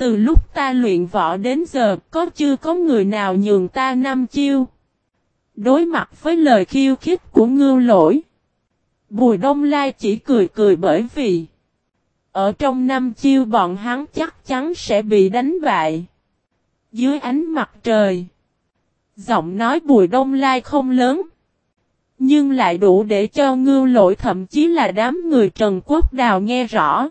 Từ lúc ta luyện võ đến giờ có chưa có người nào nhường ta năm chiêu. Đối mặt với lời khiêu khích của ngưu lỗi. Bùi Đông Lai chỉ cười cười bởi vì ở trong năm chiêu bọn hắn chắc chắn sẽ bị đánh bại. Dưới ánh mặt trời, giọng nói Bùi Đông Lai không lớn, nhưng lại đủ để cho ngưu lỗi thậm chí là đám người Trần Quốc Đào nghe rõ.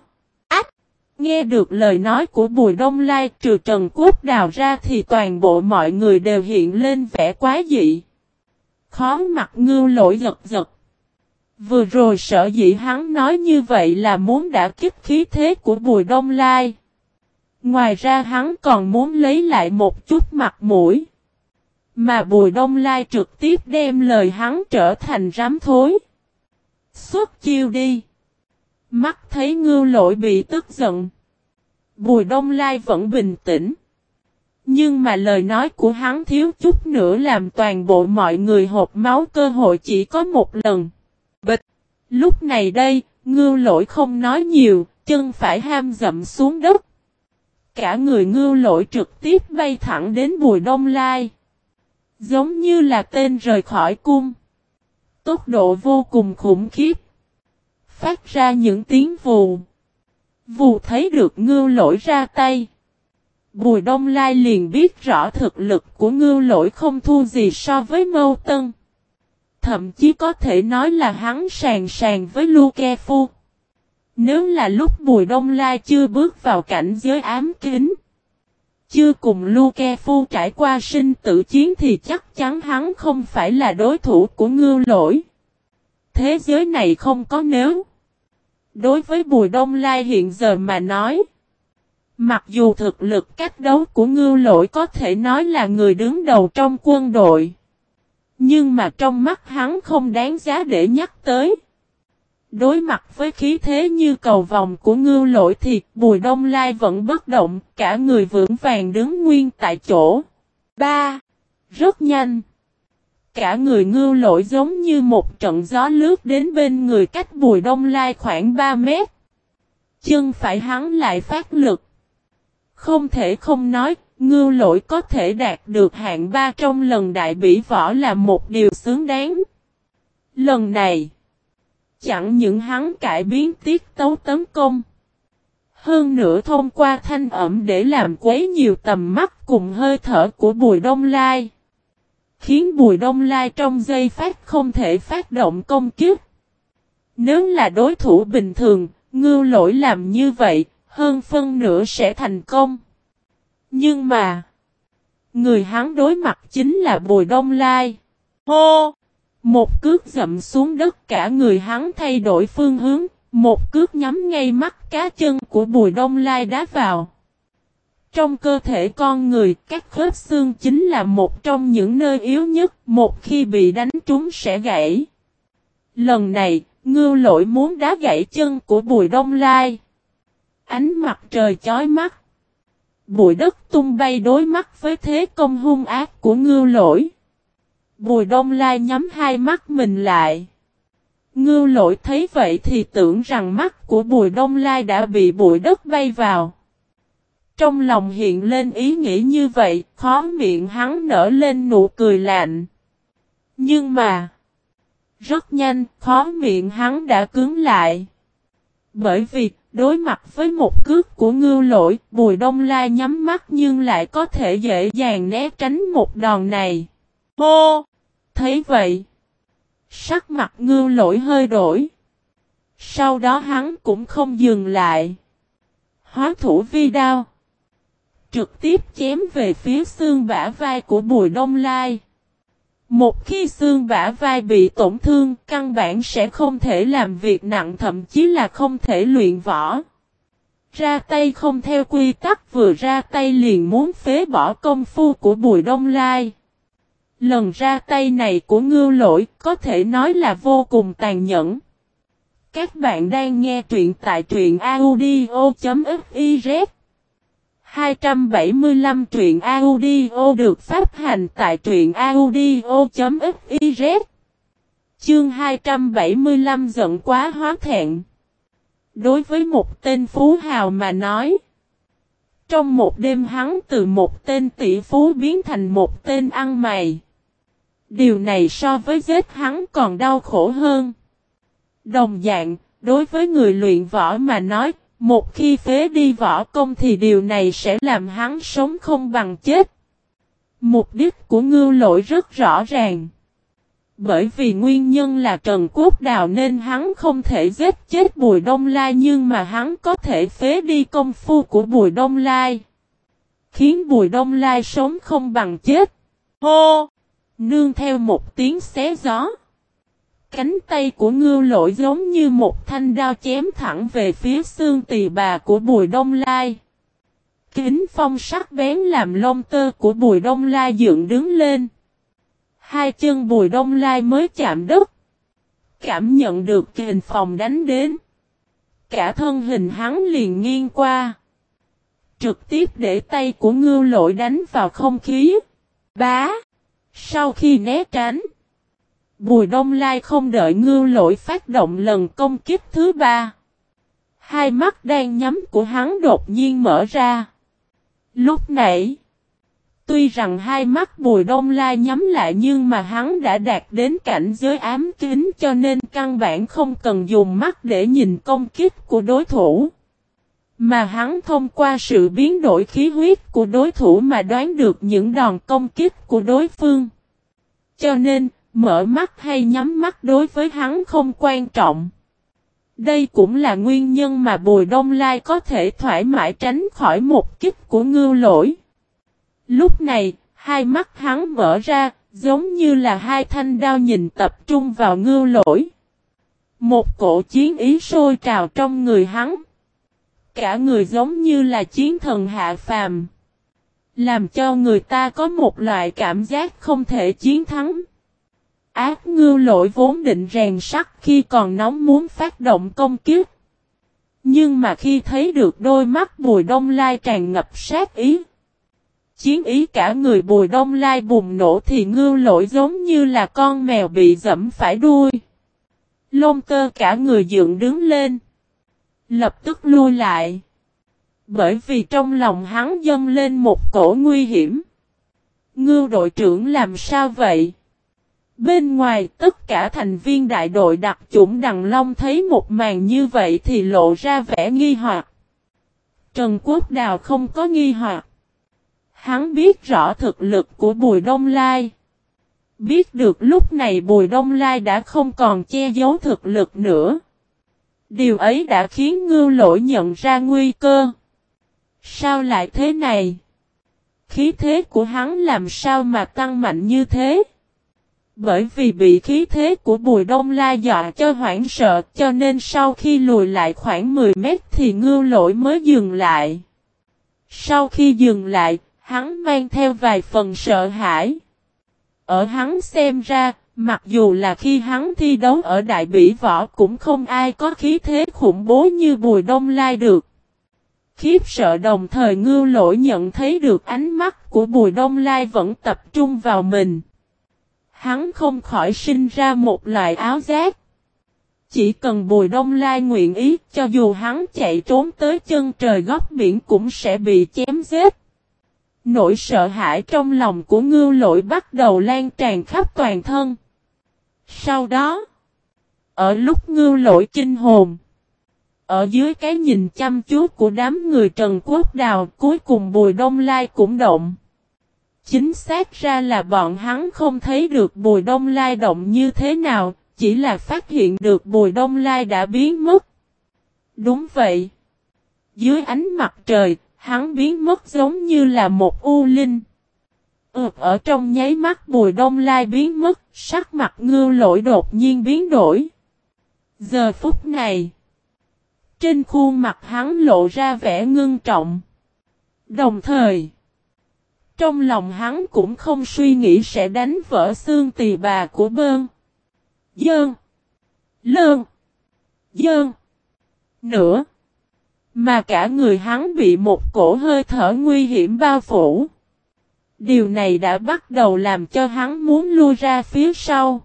Nghe được lời nói của Bùi Đông Lai, trừ Trần Quốc Đào ra thì toàn bộ mọi người đều hiện lên vẻ quá dị. Khó mặt ngưu lỗi giật giật. Vừa rồi sợ dĩ hắn nói như vậy là muốn đã kích khí thế của Bùi Đông Lai. Ngoài ra hắn còn muốn lấy lại một chút mặt mũi. Mà Bùi Đông Lai trực tiếp đem lời hắn trở thành rắm thối. Xuất chiêu đi. Mắt thấy ngưu lỗi bị tức giận. Bùi Đông Lai vẫn bình tĩnh. Nhưng mà lời nói của hắn thiếu chút nữa làm toàn bộ mọi người hộp máu cơ hội chỉ có một lần. Bịch! Lúc này đây, ngưu lỗi không nói nhiều, chân phải ham dậm xuống đất. Cả người ngưu lỗi trực tiếp bay thẳng đến bùi đông lai. Giống như là tên rời khỏi cung. Tốc độ vô cùng khủng khiếp. Phát ra những tiếng vù. Vù thấy được ngưu lỗi ra tay. Bùi Đông Lai liền biết rõ thực lực của ngưu lỗi không thua gì so với mâu tân. Thậm chí có thể nói là hắn sàng sàng với Luke Phu. Nếu là lúc Bùi Đông Lai chưa bước vào cảnh giới ám kính. Chưa cùng Luke Phu trải qua sinh tử chiến thì chắc chắn hắn không phải là đối thủ của ngưu lỗi. Thế giới này không có nếu. Đối với Bùi Đông Lai hiện giờ mà nói. Mặc dù thực lực cách đấu của ngưu lỗi có thể nói là người đứng đầu trong quân đội. Nhưng mà trong mắt hắn không đáng giá để nhắc tới. Đối mặt với khí thế như cầu vòng của ngưu lỗi thì Bùi Đông Lai vẫn bất động, cả người vững vàng đứng nguyên tại chỗ. 3. Rất nhanh. Cả người ngưu lỗi giống như một trận gió lướt đến bên người cách Bùi Đông Lai khoảng 3 mét. Chân phải hắn lại phát lực. Không thể không nói, ngưu lỗi có thể đạt được hạng 3 trong lần đại bỉ võ là một điều xứng đáng. Lần này, chẳng những hắn cải biến tiết tấu tấn công. Hơn nữa thông qua thanh ẩm để làm quấy nhiều tầm mắt cùng hơi thở của Bùi Đông Lai. Khiến Bùi Đông Lai trong giây phát không thể phát động công kiếp. Nếu là đối thủ bình thường, ngưu lỗi làm như vậy, hơn phân nửa sẽ thành công. Nhưng mà, người hắn đối mặt chính là Bùi Đông Lai. Hô! Một cước dậm xuống đất cả người hắn thay đổi phương hướng, một cước nhắm ngay mắt cá chân của Bùi Đông Lai đá vào. Trong cơ thể con người, các khớp xương chính là một trong những nơi yếu nhất, một khi bị đánh trúng sẽ gãy. Lần này, ngưu lỗi muốn đá gãy chân của Bùi Đông Lai. Ánh mặt trời chói mắt bụi đất tung bay đối mắt với thế công hung ác của ngưu lỗi. Bùi đông lai nhắm hai mắt mình lại. Ngưu lỗi thấy vậy thì tưởng rằng mắt của bùi đông lai đã bị bụi đất bay vào. Trong lòng hiện lên ý nghĩ như vậy, khó miệng hắn nở lên nụ cười lạnh. Nhưng mà, rất nhanh, khó miệng hắn đã cứng lại. Bởi vì, Đối mặt với một cước của ngưu lỗi, Bùi Đông Lai nhắm mắt nhưng lại có thể dễ dàng né tránh một đòn này. Hô! Thấy vậy, sắc mặt ngưu lỗi hơi đổi. Sau đó hắn cũng không dừng lại. Hóa thủ vi đao. Trực tiếp chém về phía xương bả vai của Bùi Đông Lai. Một khi xương bả vai bị tổn thương, căn bản sẽ không thể làm việc nặng thậm chí là không thể luyện võ. Ra tay không theo quy tắc vừa ra tay liền muốn phế bỏ công phu của Bùi Đông Lai. Lần ra tay này của ngưu lỗi có thể nói là vô cùng tàn nhẫn. Các bạn đang nghe truyện tại truyện audio.fif 275 truyện audio được phát hành tại truyện audio.fiz Chương 275 giận quá hóa thẹn Đối với một tên phú hào mà nói Trong một đêm hắn từ một tên tỷ phú biến thành một tên ăn mày. Điều này so với giết hắn còn đau khổ hơn. Đồng dạng, đối với người luyện võ mà nói, một khi phế đi võ công thì điều này sẽ làm hắn sống không bằng chết. Mục đích của ngưu lỗi rất rõ ràng. Bởi vì nguyên nhân là Trần Quốc Đào nên hắn không thể giết chết Bùi Đông Lai nhưng mà hắn có thể phế đi công phu của Bùi Đông Lai. Khiến Bùi Đông Lai sống không bằng chết. Hô! Nương theo một tiếng xé gió. Cánh tay của ngưu lỗi giống như một thanh đao chém thẳng về phía xương tỳ bà của Bùi Đông Lai. Kính phong sắc bén làm lông tơ của Bùi Đông Lai dựng đứng lên. Hai chân Bùi Đông Lai mới chạm đất. Cảm nhận được kình phòng đánh đến. Cả thân hình hắn liền nghiêng qua. Trực tiếp để tay của ngưu lội đánh vào không khí. Bá. Sau khi né tránh. Bùi Đông Lai không đợi ngưu lội phát động lần công kích thứ ba. Hai mắt đang nhắm của hắn đột nhiên mở ra. Lúc nãy, tuy rằng hai mắt Bùi Đông Lai nhắm lại nhưng mà hắn đã đạt đến cảnh giới ám kính cho nên căn bản không cần dùng mắt để nhìn công kích của đối thủ. Mà hắn thông qua sự biến đổi khí huyết của đối thủ mà đoán được những đòn công kích của đối phương. Cho nên, mở mắt hay nhắm mắt đối với hắn không quan trọng. Đây cũng là nguyên nhân mà Bùi Đông Lai có thể thoải mái tránh khỏi một kích của ngưu lỗi. Lúc này, hai mắt hắn mở ra, giống như là hai thanh đao nhìn tập trung vào ngưu lỗi. Một cổ chiến ý sôi trào trong người hắn. Cả người giống như là chiến thần hạ phàm. Làm cho người ta có một loại cảm giác không thể chiến thắng. Ác ngư lỗi vốn định rèn sắt khi còn nóng muốn phát động công kiếp. Nhưng mà khi thấy được đôi mắt bùi đông lai tràn ngập sát ý. Chiến ý cả người bùi đông lai bùng nổ thì Ngư lỗi giống như là con mèo bị dẫm phải đuôi. Lông tơ cả người dựng đứng lên. Lập tức lui lại. Bởi vì trong lòng hắn dâng lên một cổ nguy hiểm. Ngư đội trưởng làm sao vậy? Bên ngoài, tất cả thành viên đại đội đặc chủng Đằng Long thấy một màn như vậy thì lộ ra vẻ nghi hoặc. Trần Quốc Đào không có nghi hoặc. Hắn biết rõ thực lực của Bùi Đông Lai. Biết được lúc này Bùi Đông Lai đã không còn che giấu thực lực nữa. Điều ấy đã khiến ngưu lỗi nhận ra nguy cơ. Sao lại thế này? Khí thế của hắn làm sao mà tăng mạnh như thế? Bởi vì bị khí thế của Bùi Đông La dọa cho hoảng sợ cho nên sau khi lùi lại khoảng 10 mét thì ngưu lỗi mới dừng lại. Sau khi dừng lại, hắn mang theo vài phần sợ hãi. Ở hắn xem ra, mặc dù là khi hắn thi đấu ở đại bỉ võ cũng không ai có khí thế khủng bố như Bùi Đông Lai được. Khiếp sợ đồng thời ngưu lỗi nhận thấy được ánh mắt của Bùi Đông Lai vẫn tập trung vào mình. Hắn không khỏi sinh ra một loại áo giáp, Chỉ cần Bùi Đông Lai nguyện ý cho dù hắn chạy trốn tới chân trời góc biển cũng sẽ bị chém giết. Nỗi sợ hãi trong lòng của ngưu lỗi bắt đầu lan tràn khắp toàn thân. Sau đó, ở lúc ngưu lỗi kinh hồn, ở dưới cái nhìn chăm chú của đám người Trần Quốc Đào cuối cùng Bùi Đông Lai cũng động. Chính xác ra là bọn hắn không thấy được Bùi Đông Lai động như thế nào, chỉ là phát hiện được Bùi Đông Lai đã biến mất. Đúng vậy. Dưới ánh mặt trời, hắn biến mất giống như là một u linh. Ừ, ở trong nháy mắt Bùi Đông Lai biến mất, sắc mặt ngư lỗi đột nhiên biến đổi. Giờ phút này, trên khuôn mặt hắn lộ ra vẻ ngưng trọng. Đồng thời, trong lòng hắn cũng không suy nghĩ sẽ đánh vỡ xương tỳ bà của bơn. Dơn. Lơn. Dơn. Nữa. Mà cả người hắn bị một cổ hơi thở nguy hiểm bao phủ. Điều này đã bắt đầu làm cho hắn muốn lui ra phía sau.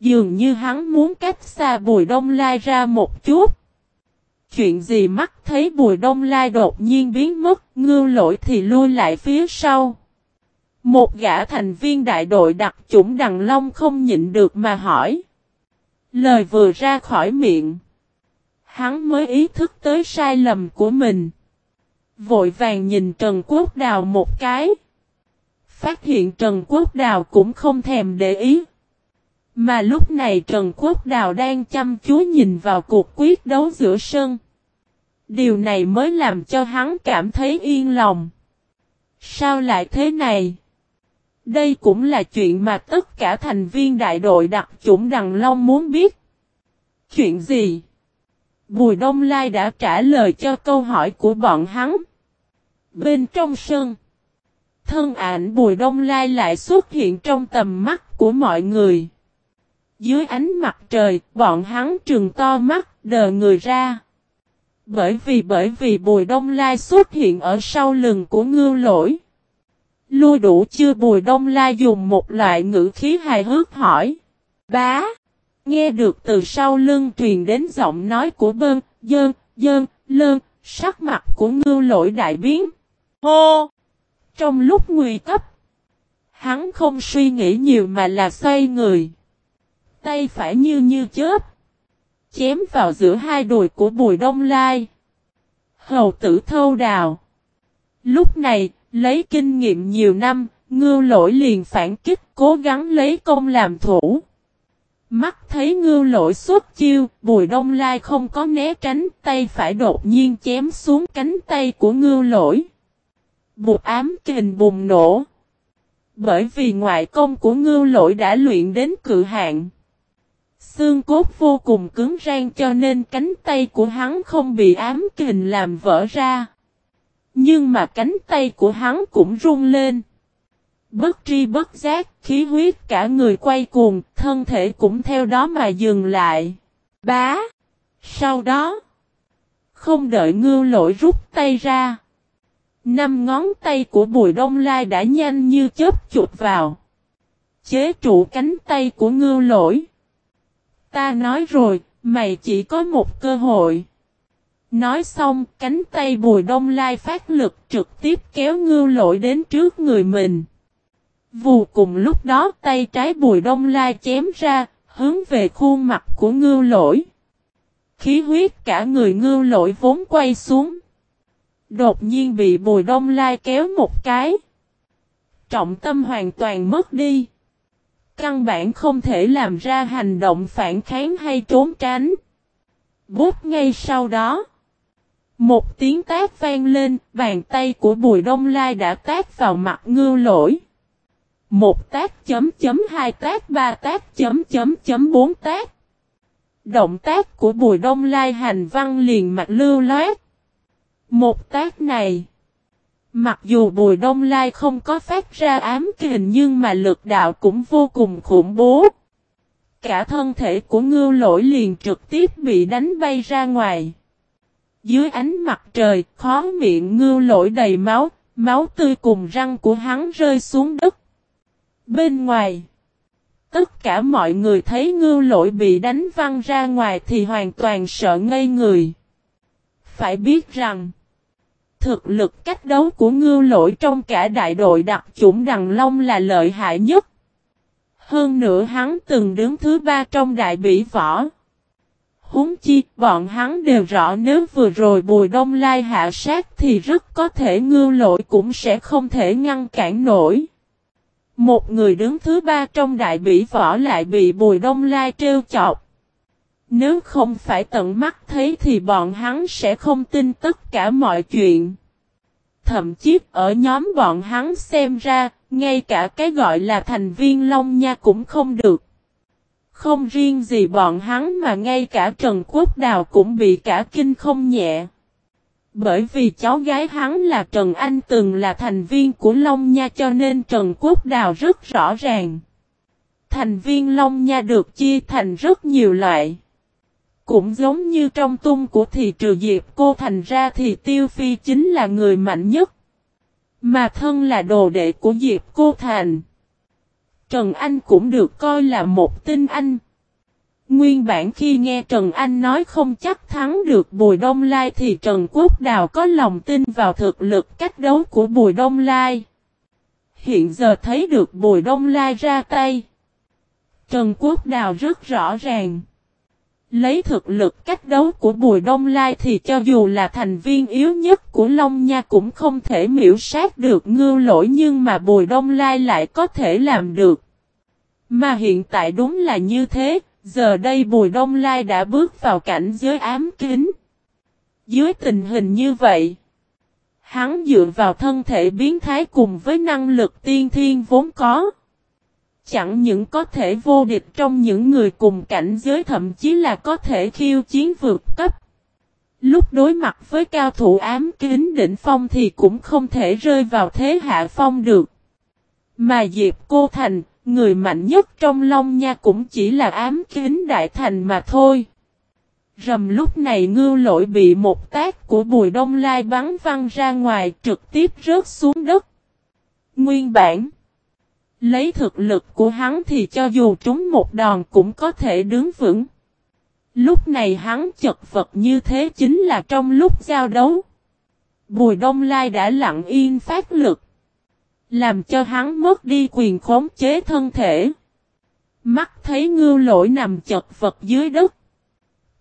Dường như hắn muốn cách xa bùi đông lai ra một chút chuyện gì mắt thấy Bùi Đông Lai đột nhiên biến mất, ngưu lỗi thì lui lại phía sau. Một gã thành viên đại đội đặc chủng Đằng Long không nhịn được mà hỏi. Lời vừa ra khỏi miệng. Hắn mới ý thức tới sai lầm của mình. Vội vàng nhìn Trần Quốc Đào một cái. Phát hiện Trần Quốc Đào cũng không thèm để ý. Mà lúc này Trần Quốc Đào đang chăm chú nhìn vào cuộc quyết đấu giữa sân. Điều này mới làm cho hắn cảm thấy yên lòng. Sao lại thế này? Đây cũng là chuyện mà tất cả thành viên đại đội đặc chủng Đằng Long muốn biết. Chuyện gì? Bùi Đông Lai đã trả lời cho câu hỏi của bọn hắn. Bên trong sân, thân ảnh Bùi Đông Lai lại xuất hiện trong tầm mắt của mọi người. Dưới ánh mặt trời, bọn hắn trừng to mắt, đờ người ra. Bởi vì bởi vì Bùi Đông Lai xuất hiện ở sau lưng của ngư lỗi. Lui đủ chưa Bùi Đông Lai dùng một loại ngữ khí hài hước hỏi. Bá! Nghe được từ sau lưng truyền đến giọng nói của bơn, dơn, dơn, lơn, sắc mặt của ngư lỗi đại biến. Hô! Trong lúc nguy cấp, hắn không suy nghĩ nhiều mà là xoay người. Tay phải như như chớp. Chém vào giữa hai đùi của bùi đông lai. Hầu tử thâu đào. Lúc này, lấy kinh nghiệm nhiều năm, ngư lỗi liền phản kích cố gắng lấy công làm thủ. Mắt thấy ngư lỗi xuất chiêu, bùi đông lai không có né tránh, tay phải đột nhiên chém xuống cánh tay của ngư lỗi. Bụt ám kình bùng nổ. Bởi vì ngoại công của ngư lỗi đã luyện đến cự hạn. Xương cốt vô cùng cứng rang cho nên cánh tay của hắn không bị ám kình làm vỡ ra. Nhưng mà cánh tay của hắn cũng rung lên. Bất tri bất giác, khí huyết cả người quay cuồng, thân thể cũng theo đó mà dừng lại. Bá! Sau đó, không đợi ngư lỗi rút tay ra. Năm ngón tay của bùi đông lai đã nhanh như chớp chuột vào. Chế trụ cánh tay của ngư lỗi. Ta nói rồi, mày chỉ có một cơ hội. Nói xong, cánh tay bùi đông lai phát lực trực tiếp kéo ngư lỗi đến trước người mình. Vù cùng lúc đó tay trái bùi đông lai chém ra, hướng về khuôn mặt của ngư lỗi. Khí huyết cả người ngư lỗi vốn quay xuống. Đột nhiên bị bùi đông lai kéo một cái. Trọng tâm hoàn toàn mất đi. Căn bản không thể làm ra hành động phản kháng hay trốn tránh. Bút ngay sau đó. Một tiếng tác vang lên, bàn tay của Bùi Đông Lai đã tác vào mặt ngư lỗi. Một tác chấm chấm hai tác ba tác chấm chấm chấm bốn tác. Động tác của Bùi Đông Lai hành văn liền mặt lưu loát. Một tác này. Mặc dù Bùi Đông Lai không có phát ra ám kình nhưng mà lực đạo cũng vô cùng khủng bố. Cả thân thể của ngưu lỗi liền trực tiếp bị đánh bay ra ngoài. Dưới ánh mặt trời, khó miệng ngưu lỗi đầy máu, máu tươi cùng răng của hắn rơi xuống đất. Bên ngoài, tất cả mọi người thấy ngưu lỗi bị đánh văng ra ngoài thì hoàn toàn sợ ngây người. Phải biết rằng, thực lực cách đấu của ngư lỗi trong cả đại đội đặc chủng Đằng Long là lợi hại nhất. Hơn nữa hắn từng đứng thứ ba trong đại bỉ võ. Húng chi, bọn hắn đều rõ nếu vừa rồi Bùi Đông Lai hạ sát thì rất có thể ngư lỗi cũng sẽ không thể ngăn cản nổi. Một người đứng thứ ba trong đại bỉ võ lại bị Bùi Đông Lai trêu chọc. Nếu không phải tận mắt thấy thì bọn hắn sẽ không tin tất cả mọi chuyện. Thậm chí ở nhóm bọn hắn xem ra, ngay cả cái gọi là thành viên Long Nha cũng không được. Không riêng gì bọn hắn mà ngay cả Trần Quốc Đào cũng bị cả kinh không nhẹ. Bởi vì cháu gái hắn là Trần Anh từng là thành viên của Long Nha cho nên Trần Quốc Đào rất rõ ràng. Thành viên Long Nha được chia thành rất nhiều loại. Cũng giống như trong tung của thị trừ Diệp cô thành ra thì Tiêu Phi chính là người mạnh nhất. Mà thân là đồ đệ của Diệp cô thành. Trần Anh cũng được coi là một tinh anh. Nguyên bản khi nghe Trần Anh nói không chắc thắng được Bùi Đông Lai thì Trần Quốc Đào có lòng tin vào thực lực cách đấu của Bùi Đông Lai. Hiện giờ thấy được Bùi Đông Lai ra tay. Trần Quốc Đào rất rõ ràng. Lấy thực lực cách đấu của Bùi Đông Lai thì cho dù là thành viên yếu nhất của Long Nha cũng không thể miễu sát được ngưu lỗi nhưng mà Bùi Đông Lai lại có thể làm được. Mà hiện tại đúng là như thế, giờ đây Bùi Đông Lai đã bước vào cảnh giới ám kính. Dưới tình hình như vậy, hắn dựa vào thân thể biến thái cùng với năng lực tiên thiên vốn có chẳng những có thể vô địch trong những người cùng cảnh giới thậm chí là có thể khiêu chiến vượt cấp. Lúc đối mặt với cao thủ ám kính đỉnh phong thì cũng không thể rơi vào thế hạ phong được. Mà Diệp Cô Thành, người mạnh nhất trong Long Nha cũng chỉ là ám kính đại thành mà thôi. Rầm lúc này ngưu lỗi bị một tác của bùi đông lai bắn văng ra ngoài trực tiếp rớt xuống đất. Nguyên bản Lấy thực lực của hắn thì cho dù trúng một đòn cũng có thể đứng vững. Lúc này hắn chật vật như thế chính là trong lúc giao đấu. Bùi Đông Lai đã lặng yên phát lực. Làm cho hắn mất đi quyền khống chế thân thể. Mắt thấy ngưu lỗi nằm chật vật dưới đất.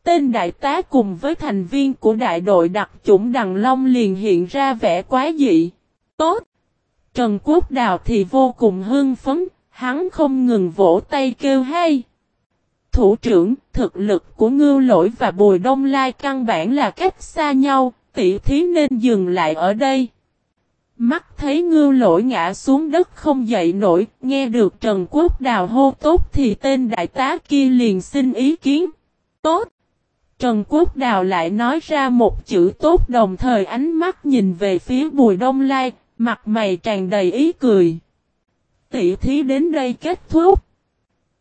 Tên đại tá cùng với thành viên của đại đội đặc chủng Đằng Long liền hiện ra vẻ quá dị. Tốt! Trần Quốc Đào thì vô cùng hưng phấn, hắn không ngừng vỗ tay kêu hay. Thủ trưởng, thực lực của Ngưu Lỗi và Bùi Đông Lai căn bản là cách xa nhau, tỷ thí nên dừng lại ở đây. Mắt thấy Ngưu Lỗi ngã xuống đất không dậy nổi, nghe được Trần Quốc Đào hô tốt thì tên đại tá kia liền xin ý kiến. Tốt! Trần Quốc Đào lại nói ra một chữ tốt đồng thời ánh mắt nhìn về phía Bùi Đông Lai, Mặt mày tràn đầy ý cười. Tỷ thí đến đây kết thúc.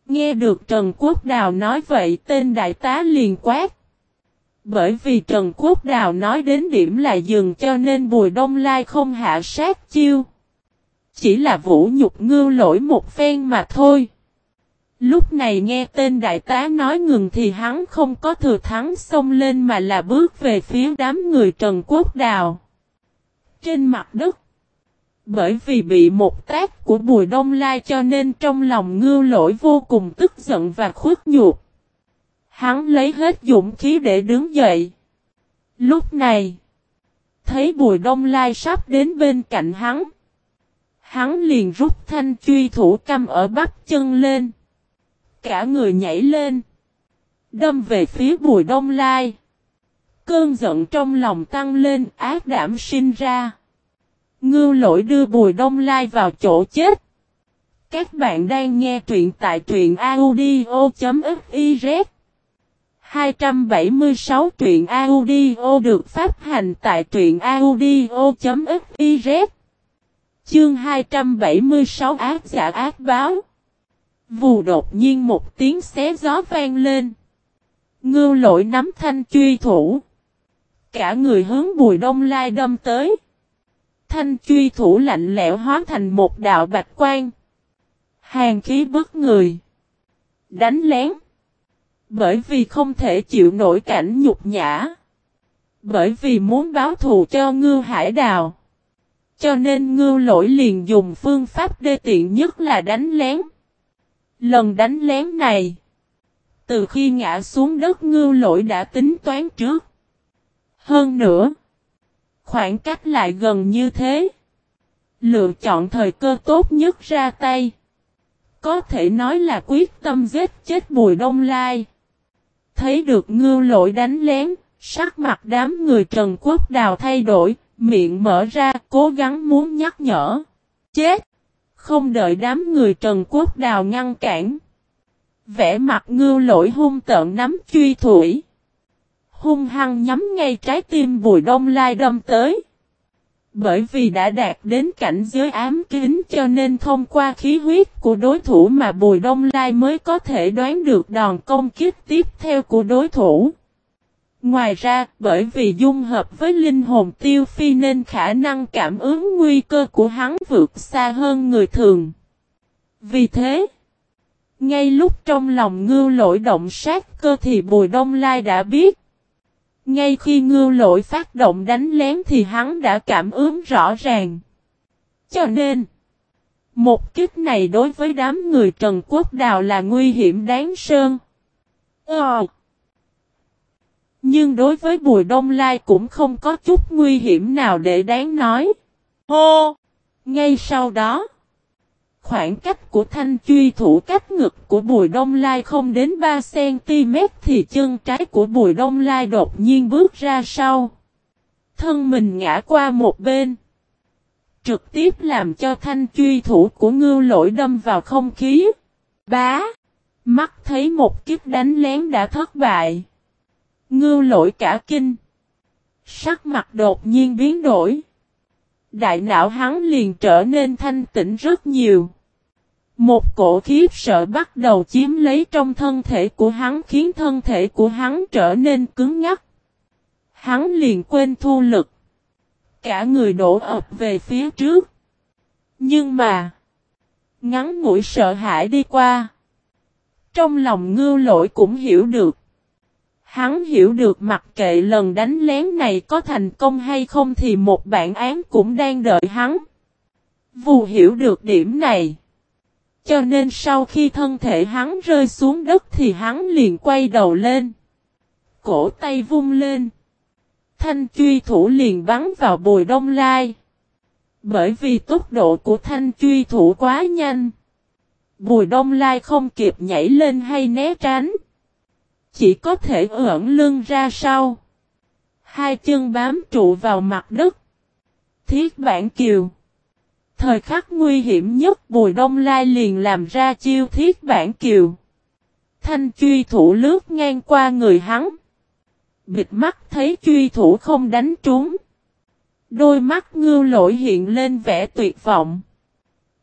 Nghe được Trần Quốc Đào nói vậy, tên đại tá liền quát. Bởi vì Trần Quốc Đào nói đến điểm là dừng cho nên Bùi Đông Lai không hạ sát chiêu. Chỉ là vũ nhục ngưu lỗi một phen mà thôi. Lúc này nghe tên đại tá nói ngừng thì hắn không có thừa thắng xông lên mà là bước về phía đám người Trần Quốc Đào. Trên mặt đất bởi vì bị một tác của Bùi Đông Lai cho nên trong lòng ngưu lỗi vô cùng tức giận và khuất nhục. Hắn lấy hết dũng khí để đứng dậy. Lúc này, thấy Bùi Đông Lai sắp đến bên cạnh hắn. Hắn liền rút thanh truy thủ căm ở bắp chân lên. Cả người nhảy lên. Đâm về phía Bùi Đông Lai. Cơn giận trong lòng tăng lên ác đảm sinh ra. Ngưu lỗi đưa Bùi Đông Lai vào chỗ chết. Các bạn đang nghe truyện tại truyện audio.fiz 276 truyện audio được phát hành tại truyện audio.fiz Chương 276 ác giả ác báo Vù đột nhiên một tiếng xé gió vang lên. Ngưu lỗi nắm thanh truy thủ. Cả người hướng bùi đông lai đâm tới. Thanh truy thủ lạnh lẽo hóa thành một đạo bạch quan. Hàng khí bức người. Đánh lén. Bởi vì không thể chịu nổi cảnh nhục nhã. Bởi vì muốn báo thù cho ngư hải đào. Cho nên ngư lỗi liền dùng phương pháp đê tiện nhất là đánh lén. Lần đánh lén này. Từ khi ngã xuống đất ngư lỗi đã tính toán trước. Hơn nữa. Khoảng cách lại gần như thế. Lựa chọn thời cơ tốt nhất ra tay. Có thể nói là quyết tâm giết chết Bùi Đông Lai. Thấy được ngưu lội đánh lén, sắc mặt đám người Trần Quốc Đào thay đổi, miệng mở ra cố gắng muốn nhắc nhở. Chết! Không đợi đám người Trần Quốc Đào ngăn cản. Vẽ mặt ngưu lỗi hung tợn nắm truy thủy hung hăng nhắm ngay trái tim Bùi Đông Lai đâm tới. Bởi vì đã đạt đến cảnh giới ám kính cho nên thông qua khí huyết của đối thủ mà Bùi Đông Lai mới có thể đoán được đòn công kích tiếp theo của đối thủ. Ngoài ra, bởi vì dung hợp với linh hồn tiêu phi nên khả năng cảm ứng nguy cơ của hắn vượt xa hơn người thường. Vì thế, Ngay lúc trong lòng ngưu lỗi động sát cơ thì Bùi Đông Lai đã biết. Ngay khi ngưu lỗi phát động đánh lén thì hắn đã cảm ứng rõ ràng. Cho nên, một kích này đối với đám người Trần Quốc Đào là nguy hiểm đáng sơn. Ờ. Nhưng đối với Bùi Đông Lai cũng không có chút nguy hiểm nào để đáng nói. Hô! Ngay sau đó, khoảng cách của thanh truy thủ cách ngực của Bùi Đông Lai không đến 3cm thì chân trái của Bùi Đông Lai đột nhiên bước ra sau. Thân mình ngã qua một bên. Trực tiếp làm cho thanh truy thủ của ngưu lỗi đâm vào không khí. Bá! Mắt thấy một kiếp đánh lén đã thất bại. Ngưu lỗi cả kinh. Sắc mặt đột nhiên biến đổi. Đại não hắn liền trở nên thanh tĩnh rất nhiều. Một cổ khiếp sợ bắt đầu chiếm lấy trong thân thể của hắn khiến thân thể của hắn trở nên cứng ngắc. Hắn liền quên thu lực. Cả người đổ ập về phía trước. Nhưng mà, ngắn ngủi sợ hãi đi qua. Trong lòng ngưu lỗi cũng hiểu được. Hắn hiểu được mặc kệ lần đánh lén này có thành công hay không thì một bản án cũng đang đợi hắn. Vù hiểu được điểm này. Cho nên sau khi thân thể hắn rơi xuống đất thì hắn liền quay đầu lên. Cổ tay vung lên. Thanh truy thủ liền bắn vào bùi đông lai. Bởi vì tốc độ của thanh truy thủ quá nhanh. Bùi đông lai không kịp nhảy lên hay né tránh. Chỉ có thể ẩn lưng ra sau. Hai chân bám trụ vào mặt đất. Thiết bản kiều. Thời khắc nguy hiểm nhất Bùi Đông Lai liền làm ra chiêu thiết bản kiều. Thanh truy thủ lướt ngang qua người hắn. Bịt mắt thấy truy thủ không đánh trúng. Đôi mắt ngưu lỗi hiện lên vẻ tuyệt vọng.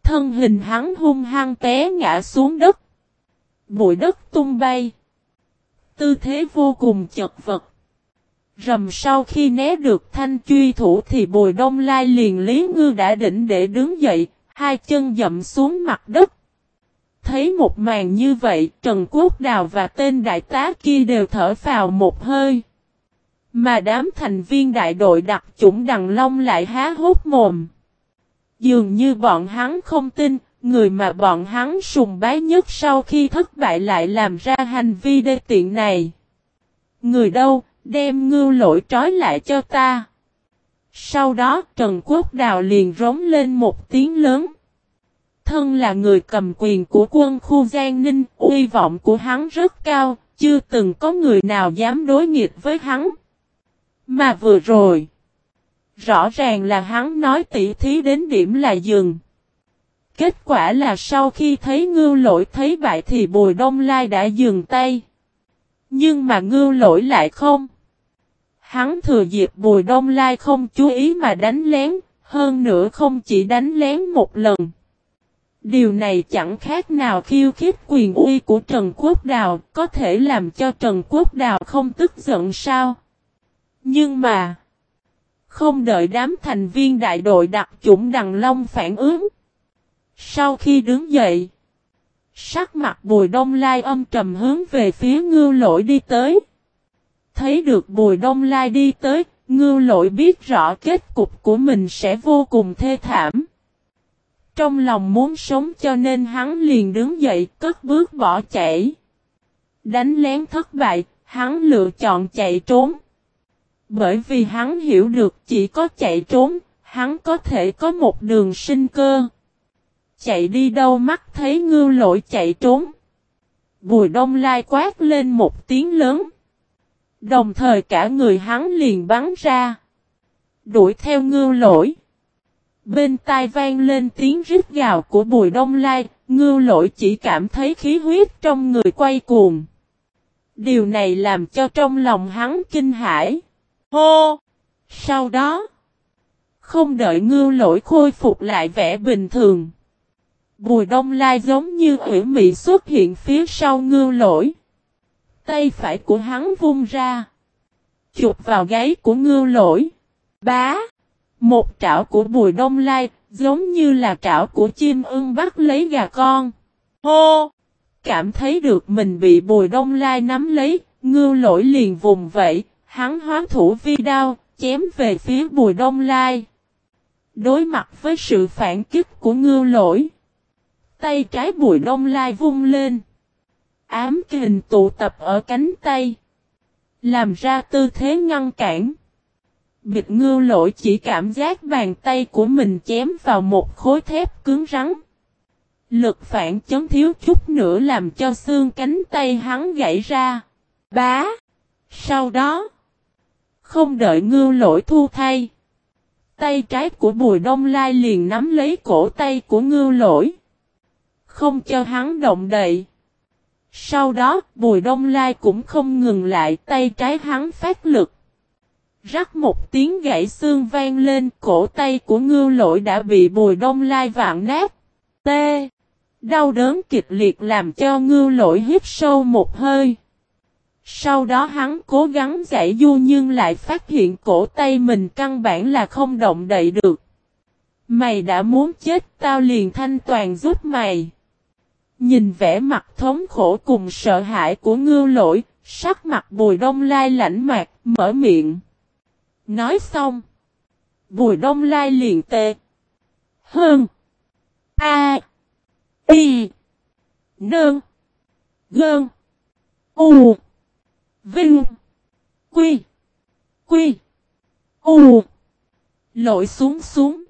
Thân hình hắn hung hăng té ngã xuống đất. Bụi đất tung bay. Tư thế vô cùng chật vật. Rầm sau khi né được thanh truy thủ thì bồi đông lai liền Lý Ngư đã định để đứng dậy, hai chân dậm xuống mặt đất. Thấy một màn như vậy, Trần Quốc Đào và tên đại tá kia đều thở vào một hơi. Mà đám thành viên đại đội đặc chủng Đằng Long lại há hốt mồm. Dường như bọn hắn không tin, người mà bọn hắn sùng bái nhất sau khi thất bại lại làm ra hành vi đê tiện này. Người đâu, đem ngưu lỗi trói lại cho ta. Sau đó Trần Quốc Đào liền rống lên một tiếng lớn. Thân là người cầm quyền của quân khu Giang Ninh, uy vọng của hắn rất cao, chưa từng có người nào dám đối nghịch với hắn. Mà vừa rồi, rõ ràng là hắn nói tỉ thí đến điểm là dừng. Kết quả là sau khi thấy ngưu lỗi thấy bại thì Bùi Đông Lai đã dừng tay. Nhưng mà ngưu lỗi lại không. Hắn thừa dịp Bùi Đông Lai không chú ý mà đánh lén, hơn nữa không chỉ đánh lén một lần. Điều này chẳng khác nào khiêu khích quyền uy của Trần Quốc Đào, có thể làm cho Trần Quốc Đào không tức giận sao? Nhưng mà, không đợi đám thành viên đại đội đặc chủng Đằng Long phản ứng. Sau khi đứng dậy, sắc mặt Bùi Đông Lai âm trầm hướng về phía ngưu lỗi đi tới. Thấy được Bùi Đông Lai đi tới, ngưu lỗi biết rõ kết cục của mình sẽ vô cùng thê thảm. Trong lòng muốn sống cho nên hắn liền đứng dậy cất bước bỏ chạy. Đánh lén thất bại, hắn lựa chọn chạy trốn. Bởi vì hắn hiểu được chỉ có chạy trốn, hắn có thể có một đường sinh cơ. Chạy đi đâu mắt thấy ngưu lỗi chạy trốn. Bùi đông lai quát lên một tiếng lớn. Đồng thời cả người hắn liền bắn ra. Đuổi theo ngưu lỗi. Bên tai vang lên tiếng rít gào của bùi đông lai, ngưu lỗi chỉ cảm thấy khí huyết trong người quay cuồng. Điều này làm cho trong lòng hắn kinh hãi. Hô! Sau đó, không đợi ngưu lỗi khôi phục lại vẻ bình thường. Bùi đông lai giống như ủy mị xuất hiện phía sau ngưu lỗi. Tay phải của hắn vung ra. Chụp vào gáy của ngưu lỗi. Bá. Một trảo của bùi đông lai, giống như là trảo của chim ưng bắt lấy gà con. Hô. cảm thấy được mình bị bùi đông lai nắm lấy, ngưu lỗi liền vùng vẫy, hắn hóa thủ vi đao, chém về phía bùi đông lai. Đối mặt với sự phản kích của ngưu lỗi, tay trái bùi đông lai vung lên. Ám kình tụ tập ở cánh tay. Làm ra tư thế ngăn cản. Bịt ngưu lỗi chỉ cảm giác bàn tay của mình chém vào một khối thép cứng rắn. Lực phản chấn thiếu chút nữa làm cho xương cánh tay hắn gãy ra. Bá. Sau đó. Không đợi ngưu lỗi thu thay. Tay trái của bùi đông lai liền nắm lấy cổ tay của ngưu lỗi. Không cho hắn động đậy. Sau đó, Bùi Đông Lai cũng không ngừng lại tay trái hắn phát lực. Rắc một tiếng gãy xương vang lên, cổ tay của ngưu lỗi đã bị Bùi Đông Lai vạn nát. T. Đau đớn kịch liệt làm cho ngưu lỗi hít sâu một hơi. Sau đó hắn cố gắng giải du nhưng lại phát hiện cổ tay mình căn bản là không động đậy được. Mày đã muốn chết tao liền thanh toàn giúp mày. Nhìn vẻ mặt thống khổ cùng sợ hãi của ngưu lỗi, sắc mặt bùi đông lai lãnh mạc, mở miệng. Nói xong. Bùi đông lai liền tê. Hơn. A. Y. Nương. Gơn. U. Vinh. Quy. Quy. U. Lội xuống xuống.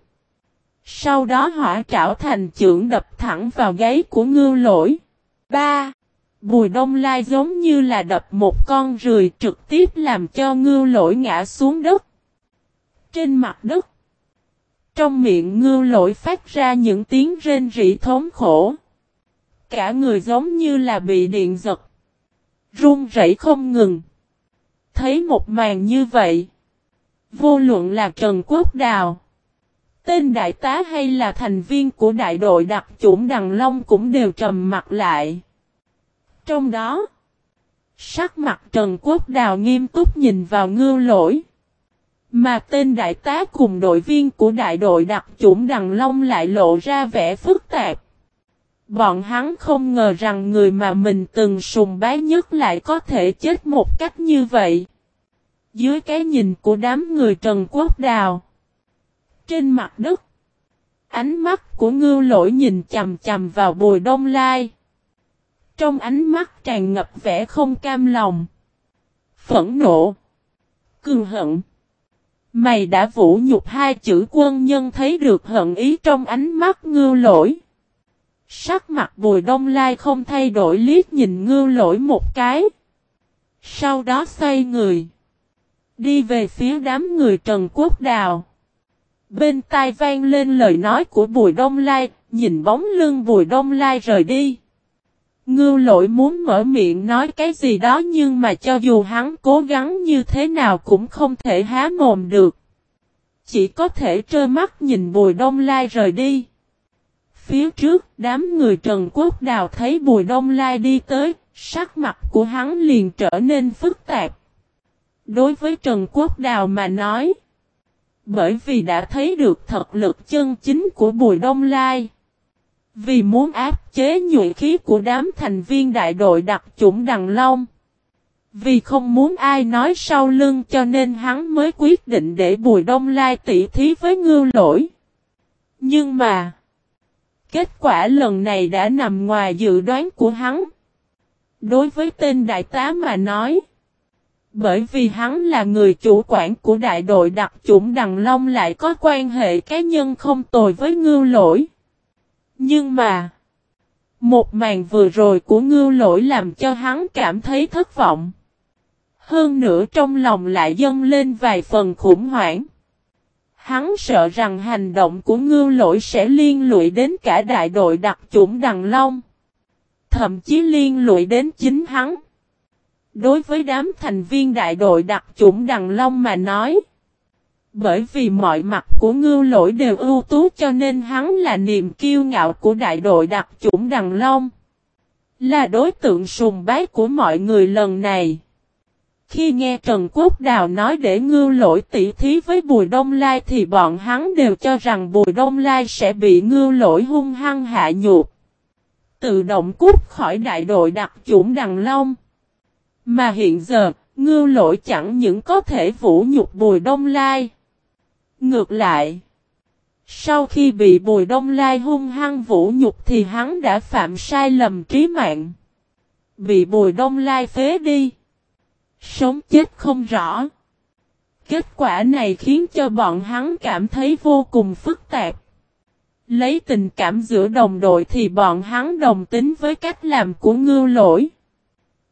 Sau đó hỏa trảo thành trưởng đập thẳng vào gáy của ngư lỗi. ba Bùi đông lai giống như là đập một con rười trực tiếp làm cho ngư lỗi ngã xuống đất. Trên mặt đất. Trong miệng ngư lỗi phát ra những tiếng rên rỉ thống khổ. Cả người giống như là bị điện giật. Run rẩy không ngừng. Thấy một màn như vậy. Vô luận là Trần Quốc Đào. Tên đại tá hay là thành viên của đại đội đặc chủng Đằng Long cũng đều trầm mặt lại. Trong đó, sắc mặt Trần Quốc Đào nghiêm túc nhìn vào ngư lỗi. Mà tên đại tá cùng đội viên của đại đội đặc chủng Đằng Long lại lộ ra vẻ phức tạp. Bọn hắn không ngờ rằng người mà mình từng sùng bái nhất lại có thể chết một cách như vậy. Dưới cái nhìn của đám người Trần Quốc Đào. Trên mặt đất. Ánh mắt của ngưu lỗi nhìn chầm chầm vào bùi đông lai. Trong ánh mắt tràn ngập vẻ không cam lòng. Phẫn nộ. Cường hận. Mày đã vũ nhục hai chữ quân nhân thấy được hận ý trong ánh mắt ngưu lỗi. Sắc mặt bùi đông lai không thay đổi liếc nhìn ngưu lỗi một cái. Sau đó xoay người. Đi về phía đám người Trần Quốc Đào. Bên tai vang lên lời nói của Bùi Đông Lai, nhìn bóng lưng Bùi Đông Lai rời đi. Ngưu lỗi muốn mở miệng nói cái gì đó nhưng mà cho dù hắn cố gắng như thế nào cũng không thể há mồm được. Chỉ có thể trơ mắt nhìn Bùi Đông Lai rời đi. Phía trước, đám người Trần Quốc Đào thấy Bùi Đông Lai đi tới, sắc mặt của hắn liền trở nên phức tạp. Đối với Trần Quốc Đào mà nói, bởi vì đã thấy được thật lực chân chính của Bùi Đông Lai. Vì muốn áp chế nhuệ khí của đám thành viên đại đội đặc chủng Đằng Long. Vì không muốn ai nói sau lưng cho nên hắn mới quyết định để Bùi Đông Lai tỉ thí với ngư lỗi. Nhưng mà, kết quả lần này đã nằm ngoài dự đoán của hắn. Đối với tên đại tá mà nói, bởi vì hắn là người chủ quản của đại đội đặc chủng Đằng Long lại có quan hệ cá nhân không tồi với ngưu lỗi. Nhưng mà, một màn vừa rồi của ngưu lỗi làm cho hắn cảm thấy thất vọng. Hơn nữa trong lòng lại dâng lên vài phần khủng hoảng. Hắn sợ rằng hành động của ngưu lỗi sẽ liên lụy đến cả đại đội đặc chủng Đằng Long. Thậm chí liên lụy đến chính hắn. Đối với đám thành viên đại đội đặc chủng Đằng Long mà nói. Bởi vì mọi mặt của ngưu lỗi đều ưu tú cho nên hắn là niềm kiêu ngạo của đại đội đặc chủng Đằng Long. Là đối tượng sùng bái của mọi người lần này. Khi nghe Trần Quốc Đào nói để ngưu lỗi tỉ thí với Bùi Đông Lai thì bọn hắn đều cho rằng Bùi Đông Lai sẽ bị ngưu lỗi hung hăng hạ nhục. Tự động cút khỏi đại đội đặc chủng Đằng Long. Mà hiện giờ, ngưu lỗi chẳng những có thể vũ nhục Bùi Đông Lai. Ngược lại, sau khi bị Bùi Đông Lai hung hăng vũ nhục thì hắn đã phạm sai lầm trí mạng. Bị Bùi Đông Lai phế đi. Sống chết không rõ. Kết quả này khiến cho bọn hắn cảm thấy vô cùng phức tạp. Lấy tình cảm giữa đồng đội thì bọn hắn đồng tính với cách làm của ngưu lỗi.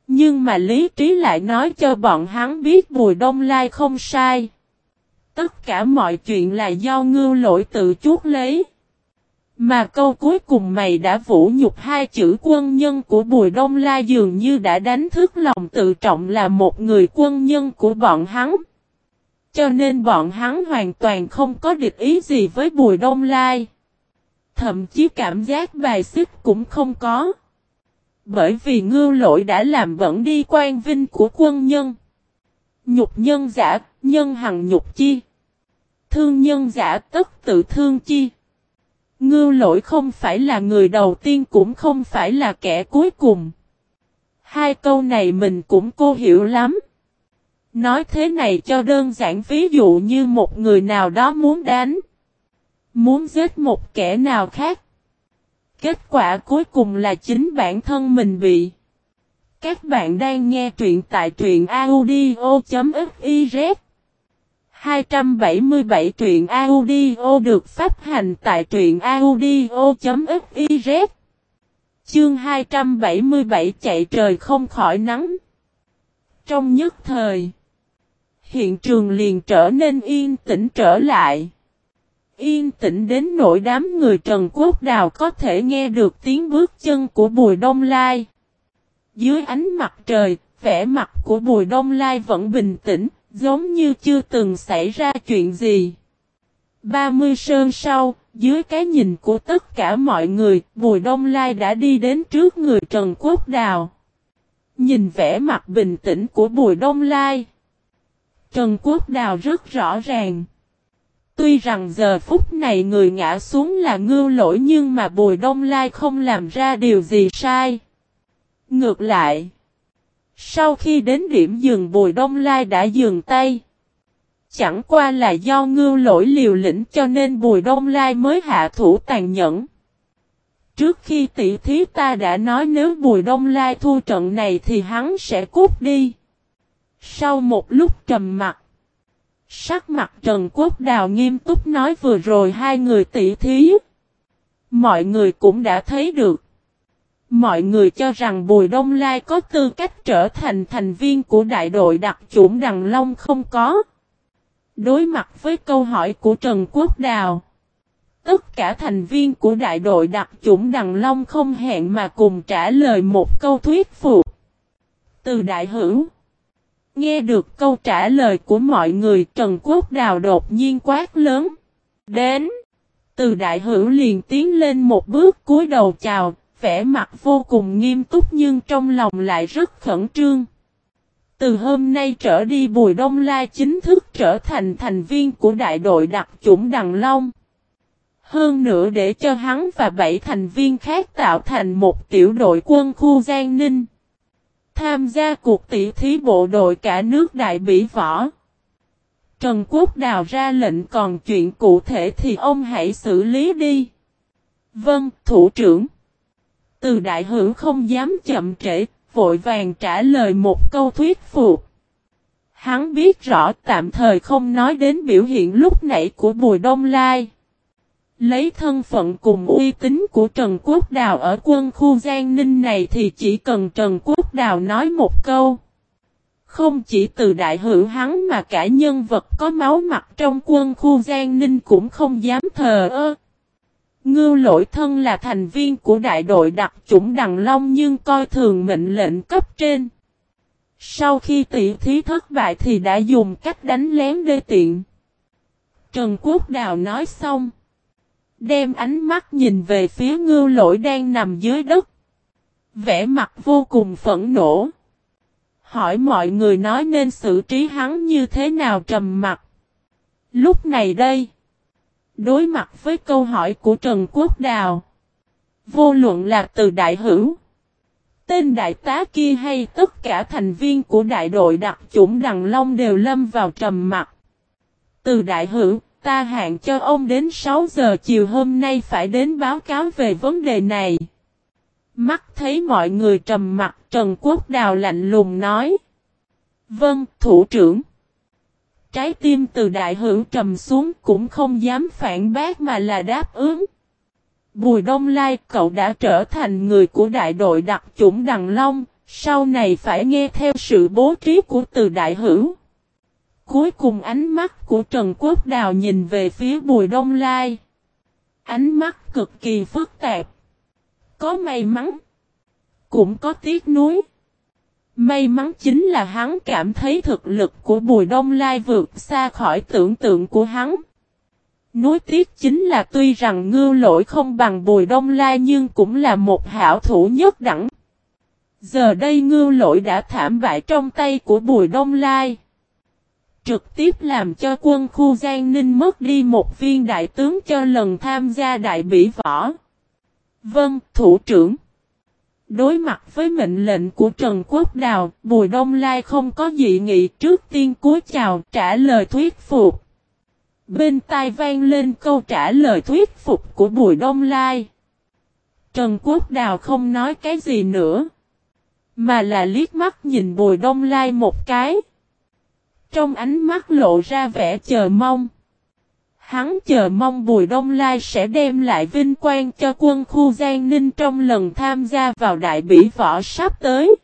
Nhưng mà lý trí lại nói cho bọn hắn biết Bùi Đông Lai không sai. Tất cả mọi chuyện là do ngưu lỗi tự chuốt lấy. Mà câu cuối cùng mày đã vũ nhục hai chữ quân nhân của Bùi Đông Lai dường như đã đánh thức lòng tự trọng là một người quân nhân của bọn hắn. Cho nên bọn hắn hoàn toàn không có địch ý gì với Bùi Đông Lai. Thậm chí cảm giác bài xích cũng không có. Bởi vì ngưu lỗi đã làm bẩn đi quan vinh của quân nhân. Nhục nhân giả, nhân hằng nhục chi. Thương nhân giả tất tự thương chi. Ngưu lỗi không phải là người đầu tiên cũng không phải là kẻ cuối cùng. Hai câu này mình cũng cô hiểu lắm. Nói thế này cho đơn giản ví dụ như một người nào đó muốn đánh. Muốn giết một kẻ nào khác. Kết quả cuối cùng là chính bản thân mình bị. Các bạn đang nghe truyện tại truyện audio.fiz 277 truyện audio được phát hành tại truyện audio.fiz Chương 277 chạy trời không khỏi nắng. Trong nhất thời, Hiện trường liền trở nên yên tĩnh trở lại. Yên tĩnh đến nỗi đám người Trần Quốc Đào có thể nghe được tiếng bước chân của Bùi Đông Lai. Dưới ánh mặt trời, vẻ mặt của Bùi Đông Lai vẫn bình tĩnh, giống như chưa từng xảy ra chuyện gì. 30 sơn sau, dưới cái nhìn của tất cả mọi người, Bùi Đông Lai đã đi đến trước người Trần Quốc Đào. Nhìn vẻ mặt bình tĩnh của Bùi Đông Lai. Trần Quốc Đào rất rõ ràng. Tuy rằng giờ phút này người ngã xuống là ngưu lỗi nhưng mà Bùi Đông Lai không làm ra điều gì sai. Ngược lại, sau khi đến điểm dừng Bùi Đông Lai đã dừng tay. Chẳng qua là do ngưu lỗi liều lĩnh cho nên Bùi Đông Lai mới hạ thủ tàn nhẫn. Trước khi tỷ thí ta đã nói nếu Bùi Đông Lai thua trận này thì hắn sẽ cút đi. Sau một lúc trầm mặt, Sắc mặt Trần Quốc Đào nghiêm túc nói vừa rồi hai người tỷ thí. Mọi người cũng đã thấy được. Mọi người cho rằng Bùi Đông Lai có tư cách trở thành thành viên của đại đội đặc chủng Đằng Long không có. Đối mặt với câu hỏi của Trần Quốc Đào. Tất cả thành viên của đại đội đặc chủng Đằng Long không hẹn mà cùng trả lời một câu thuyết phục. Từ đại hữu. Nghe được câu trả lời của mọi người Trần Quốc Đào đột nhiên quát lớn. Đến. Từ đại hữu liền tiến lên một bước cúi đầu chào, vẻ mặt vô cùng nghiêm túc nhưng trong lòng lại rất khẩn trương. Từ hôm nay trở đi Bùi Đông Lai chính thức trở thành thành viên của đại đội đặc chủng Đằng Long. Hơn nữa để cho hắn và bảy thành viên khác tạo thành một tiểu đội quân khu Giang Ninh. Tham gia cuộc tỷ thí bộ đội cả nước đại bỉ võ. Trần Quốc Đào ra lệnh còn chuyện cụ thể thì ông hãy xử lý đi. Vâng, thủ trưởng. Từ đại hữu không dám chậm trễ, vội vàng trả lời một câu thuyết phục. Hắn biết rõ tạm thời không nói đến biểu hiện lúc nãy của Bùi Đông Lai. Lấy thân phận cùng uy tín của Trần Quốc Đào ở quân khu Giang Ninh này thì chỉ cần Trần Quốc Đào nói một câu. Không chỉ từ đại hữu hắn mà cả nhân vật có máu mặt trong quân khu Giang Ninh cũng không dám thờ ơ. Ngưu lỗi thân là thành viên của đại đội đặc chủng Đằng Long nhưng coi thường mệnh lệnh cấp trên. Sau khi tỷ thí thất bại thì đã dùng cách đánh lén đê tiện. Trần Quốc Đào nói xong. Đem ánh mắt nhìn về phía ngưu lỗi đang nằm dưới đất. Vẽ mặt vô cùng phẫn nộ. Hỏi mọi người nói nên xử trí hắn như thế nào trầm mặt. Lúc này đây. Đối mặt với câu hỏi của Trần Quốc Đào. Vô luận là từ đại hữu. Tên đại tá kia hay tất cả thành viên của đại đội đặc chủng Đằng Long đều lâm vào trầm mặt. Từ đại hữu, ta hạn cho ông đến 6 giờ chiều hôm nay phải đến báo cáo về vấn đề này. Mắt thấy mọi người trầm mặt Trần Quốc Đào lạnh lùng nói. Vâng, thủ trưởng. Trái tim từ đại hữu trầm xuống cũng không dám phản bác mà là đáp ứng. Bùi Đông Lai cậu đã trở thành người của đại đội đặc chủng Đằng Long, sau này phải nghe theo sự bố trí của từ đại hữu. Cuối cùng ánh mắt của Trần Quốc Đào nhìn về phía Bùi Đông Lai. Ánh mắt cực kỳ phức tạp. Có may mắn. Cũng có tiếc nuối. May mắn chính là hắn cảm thấy thực lực của Bùi Đông Lai vượt xa khỏi tưởng tượng của hắn. Nối tiếc chính là tuy rằng ngư lỗi không bằng Bùi Đông Lai nhưng cũng là một hảo thủ nhất đẳng. Giờ đây ngư lỗi đã thảm bại trong tay của Bùi Đông Lai. Trực tiếp làm cho quân khu Giang Ninh mất đi một viên đại tướng cho lần tham gia đại bỉ võ. Vâng, thủ trưởng. Đối mặt với mệnh lệnh của Trần Quốc Đào, Bùi Đông Lai không có dị nghị trước tiên cúi chào trả lời thuyết phục. Bên tai vang lên câu trả lời thuyết phục của Bùi Đông Lai. Trần Quốc Đào không nói cái gì nữa. Mà là liếc mắt nhìn Bùi Đông Lai một cái. Trong ánh mắt lộ ra vẻ chờ mong. Hắn chờ mong Bùi Đông Lai sẽ đem lại vinh quang cho quân khu Giang Ninh trong lần tham gia vào đại bỉ võ sắp tới.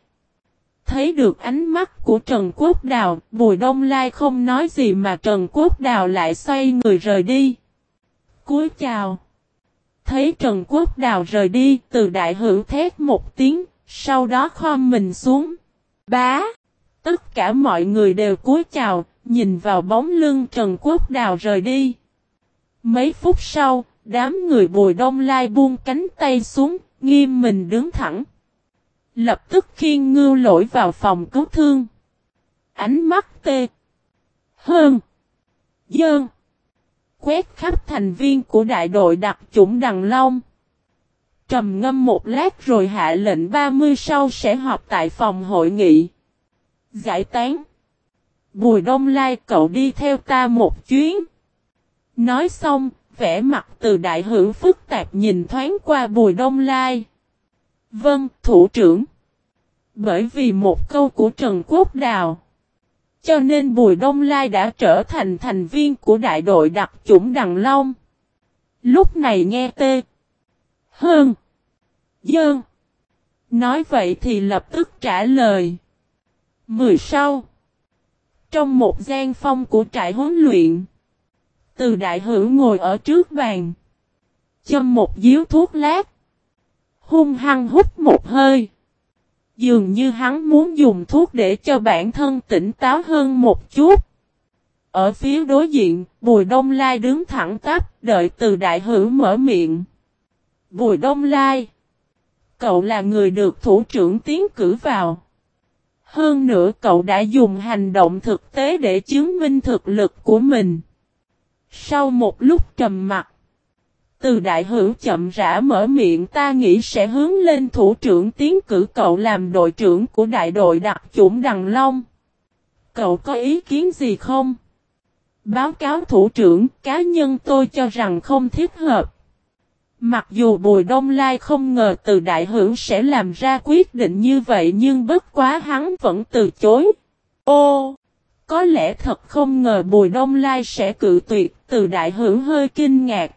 Thấy được ánh mắt của Trần Quốc Đào, Bùi Đông Lai không nói gì mà Trần Quốc Đào lại xoay người rời đi. Cúi chào. Thấy Trần Quốc Đào rời đi, từ đại hữu thét một tiếng, sau đó khom mình xuống. Bá! Tất cả mọi người đều cúi chào, nhìn vào bóng lưng Trần Quốc Đào rời đi. Mấy phút sau, đám người bùi đông lai buông cánh tay xuống, nghiêm mình đứng thẳng. Lập tức khiên ngưu lỗi vào phòng cứu thương. Ánh mắt tê. Hơn. Dơn. Quét khắp thành viên của đại đội đặc chủng Đằng Long. Trầm ngâm một lát rồi hạ lệnh 30 sau sẽ họp tại phòng hội nghị. Giải tán. Bùi đông lai cậu đi theo ta một chuyến. Nói xong, vẻ mặt từ đại hữu phức tạp nhìn thoáng qua bùi đông lai. Vâng, thủ trưởng. Bởi vì một câu của Trần Quốc Đào. Cho nên Bùi Đông Lai đã trở thành thành viên của đại đội đặc chủng Đằng Long. Lúc này nghe tê. Hơn. Dơn. Nói vậy thì lập tức trả lời. Mười sau. Trong một gian phong của trại huấn luyện. Từ đại hữu ngồi ở trước bàn. Châm một díu thuốc lát. Hung hăng hút một hơi. Dường như hắn muốn dùng thuốc để cho bản thân tỉnh táo hơn một chút. Ở phía đối diện, Bùi Đông Lai đứng thẳng tắp, đợi từ đại hữu mở miệng. Bùi Đông Lai. Cậu là người được thủ trưởng tiến cử vào. Hơn nữa cậu đã dùng hành động thực tế để chứng minh thực lực của mình. Sau một lúc trầm mặt, từ đại hữu chậm rãi mở miệng ta nghĩ sẽ hướng lên thủ trưởng tiến cử cậu làm đội trưởng của đại đội đặc chủng Đằng Long. Cậu có ý kiến gì không? Báo cáo thủ trưởng, cá nhân tôi cho rằng không thích hợp. Mặc dù Bùi Đông Lai không ngờ từ đại hữu sẽ làm ra quyết định như vậy nhưng bất quá hắn vẫn từ chối. Ô! Có lẽ thật không ngờ Bùi Đông Lai sẽ cự tuyệt từ đại hữu hơi kinh ngạc.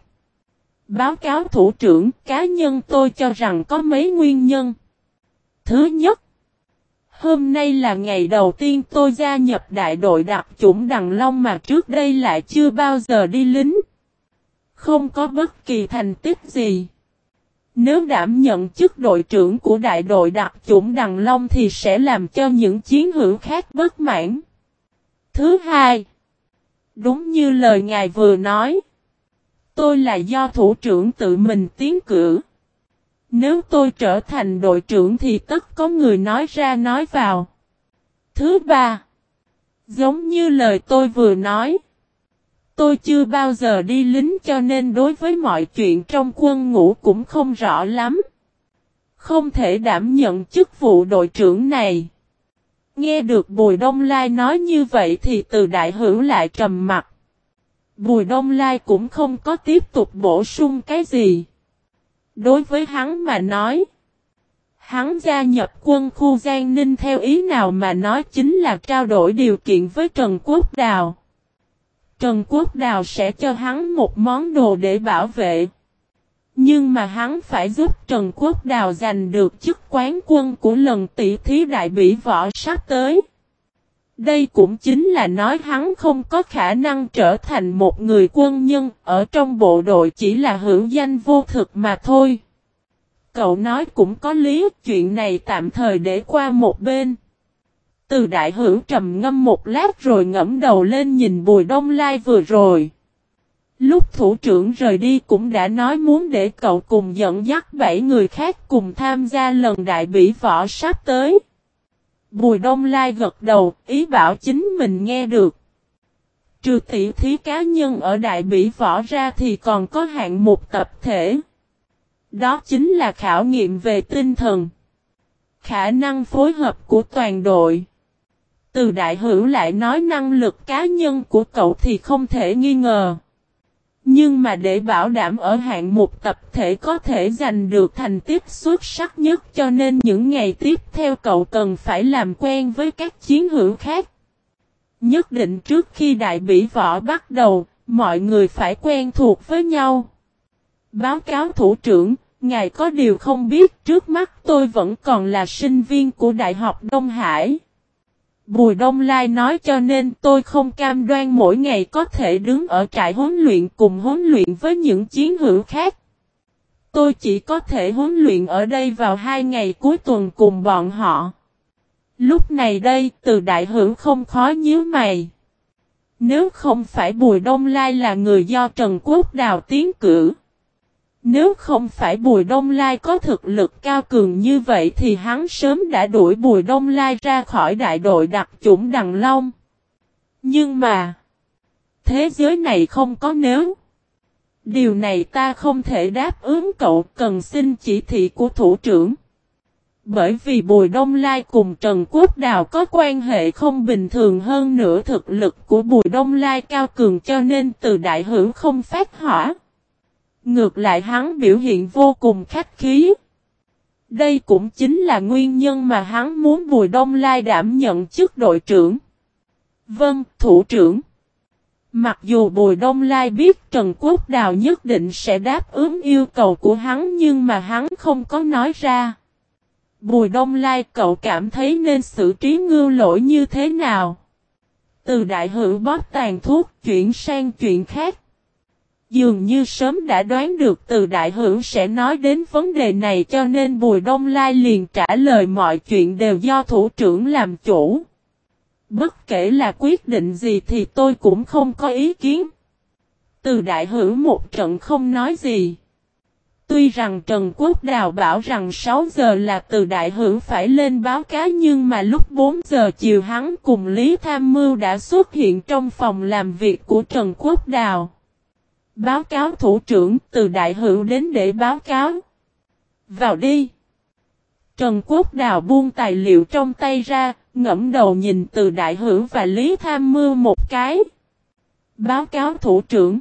Báo cáo thủ trưởng cá nhân tôi cho rằng có mấy nguyên nhân. Thứ nhất, hôm nay là ngày đầu tiên tôi gia nhập đại đội đặc chủng Đằng Long mà trước đây lại chưa bao giờ đi lính. Không có bất kỳ thành tích gì. Nếu đảm nhận chức đội trưởng của đại đội đặc chủng Đằng Long thì sẽ làm cho những chiến hữu khác bất mãn. Thứ hai, đúng như lời ngài vừa nói, tôi là do thủ trưởng tự mình tiến cử. Nếu tôi trở thành đội trưởng thì tất có người nói ra nói vào. Thứ ba, giống như lời tôi vừa nói, Tôi chưa bao giờ đi lính cho nên đối với mọi chuyện trong quân ngũ cũng không rõ lắm. Không thể đảm nhận chức vụ đội trưởng này. Nghe được Bùi Đông Lai nói như vậy thì từ đại hữu lại trầm mặt. Bùi Đông Lai cũng không có tiếp tục bổ sung cái gì. Đối với hắn mà nói. Hắn gia nhập quân khu Giang Ninh theo ý nào mà nói chính là trao đổi điều kiện với Trần Quốc Đào. Trần Quốc Đào sẽ cho hắn một món đồ để bảo vệ. Nhưng mà hắn phải giúp Trần Quốc Đào giành được chức quán quân của lần tỷ thí đại bỉ võ sắp tới. Đây cũng chính là nói hắn không có khả năng trở thành một người quân nhân, ở trong bộ đội chỉ là hữu danh vô thực mà thôi. Cậu nói cũng có lý, chuyện này tạm thời để qua một bên. Từ đại hữu trầm ngâm một lát rồi ngẫm đầu lên nhìn Bùi Đông Lai vừa rồi. Lúc thủ trưởng rời đi cũng đã nói muốn để cậu cùng dẫn dắt bảy người khác cùng tham gia lần đại bỉ võ sắp tới. Bùi Đông Lai gật đầu, ý bảo chính mình nghe được. Trừ tỷ thí cá nhân ở đại bỉ võ ra thì còn có hạng mục tập thể. Đó chính là khảo nghiệm về tinh thần. Khả năng phối hợp của toàn đội. Từ đại hữu lại nói năng lực cá nhân của cậu thì không thể nghi ngờ. Nhưng mà để bảo đảm ở hạng mục tập thể có thể giành được thành tích xuất sắc nhất cho nên những ngày tiếp theo cậu cần phải làm quen với các chiến hữu khác. Nhất định trước khi đại bỉ võ bắt đầu, mọi người phải quen thuộc với nhau. Báo cáo thủ trưởng, ngài có điều không biết trước mắt tôi vẫn còn là sinh viên của Đại học Đông Hải. Bùi Đông Lai nói cho nên tôi không cam đoan mỗi ngày có thể đứng ở trại huấn luyện cùng huấn luyện với những chiến hữu khác. Tôi chỉ có thể huấn luyện ở đây vào hai ngày cuối tuần cùng bọn họ. Lúc này đây, từ đại hữu không khó nhíu mày. Nếu không phải Bùi Đông Lai là người do Trần Quốc Đào tiến cử. Nếu không phải Bùi Đông Lai có thực lực cao cường như vậy thì hắn sớm đã đuổi Bùi Đông Lai ra khỏi đại đội đặc chủng Đằng Long. Nhưng mà, thế giới này không có nếu. Điều này ta không thể đáp ứng cậu cần xin chỉ thị của thủ trưởng. Bởi vì Bùi Đông Lai cùng Trần Quốc Đào có quan hệ không bình thường hơn nữa thực lực của Bùi Đông Lai cao cường cho nên từ đại hữu không phát hỏa. Ngược lại hắn biểu hiện vô cùng khách khí. Đây cũng chính là nguyên nhân mà hắn muốn Bùi Đông Lai đảm nhận chức đội trưởng. Vâng, thủ trưởng. Mặc dù Bùi Đông Lai biết Trần Quốc Đào nhất định sẽ đáp ứng yêu cầu của hắn nhưng mà hắn không có nói ra. Bùi Đông Lai cậu cảm thấy nên xử trí ngưu lỗi như thế nào? Từ đại hữu bóp tàn thuốc chuyển sang chuyện khác. Dường như sớm đã đoán được từ đại hữu sẽ nói đến vấn đề này cho nên Bùi Đông Lai liền trả lời mọi chuyện đều do thủ trưởng làm chủ. Bất kể là quyết định gì thì tôi cũng không có ý kiến. Từ đại hữu một trận không nói gì. Tuy rằng Trần Quốc Đào bảo rằng 6 giờ là từ đại hữu phải lên báo cáo nhưng mà lúc 4 giờ chiều hắn cùng Lý Tham Mưu đã xuất hiện trong phòng làm việc của Trần Quốc Đào. Báo cáo thủ trưởng từ đại hữu đến để báo cáo. Vào đi. Trần Quốc Đào buông tài liệu trong tay ra, ngẫm đầu nhìn từ đại hữu và Lý Tham Mưu một cái. Báo cáo thủ trưởng.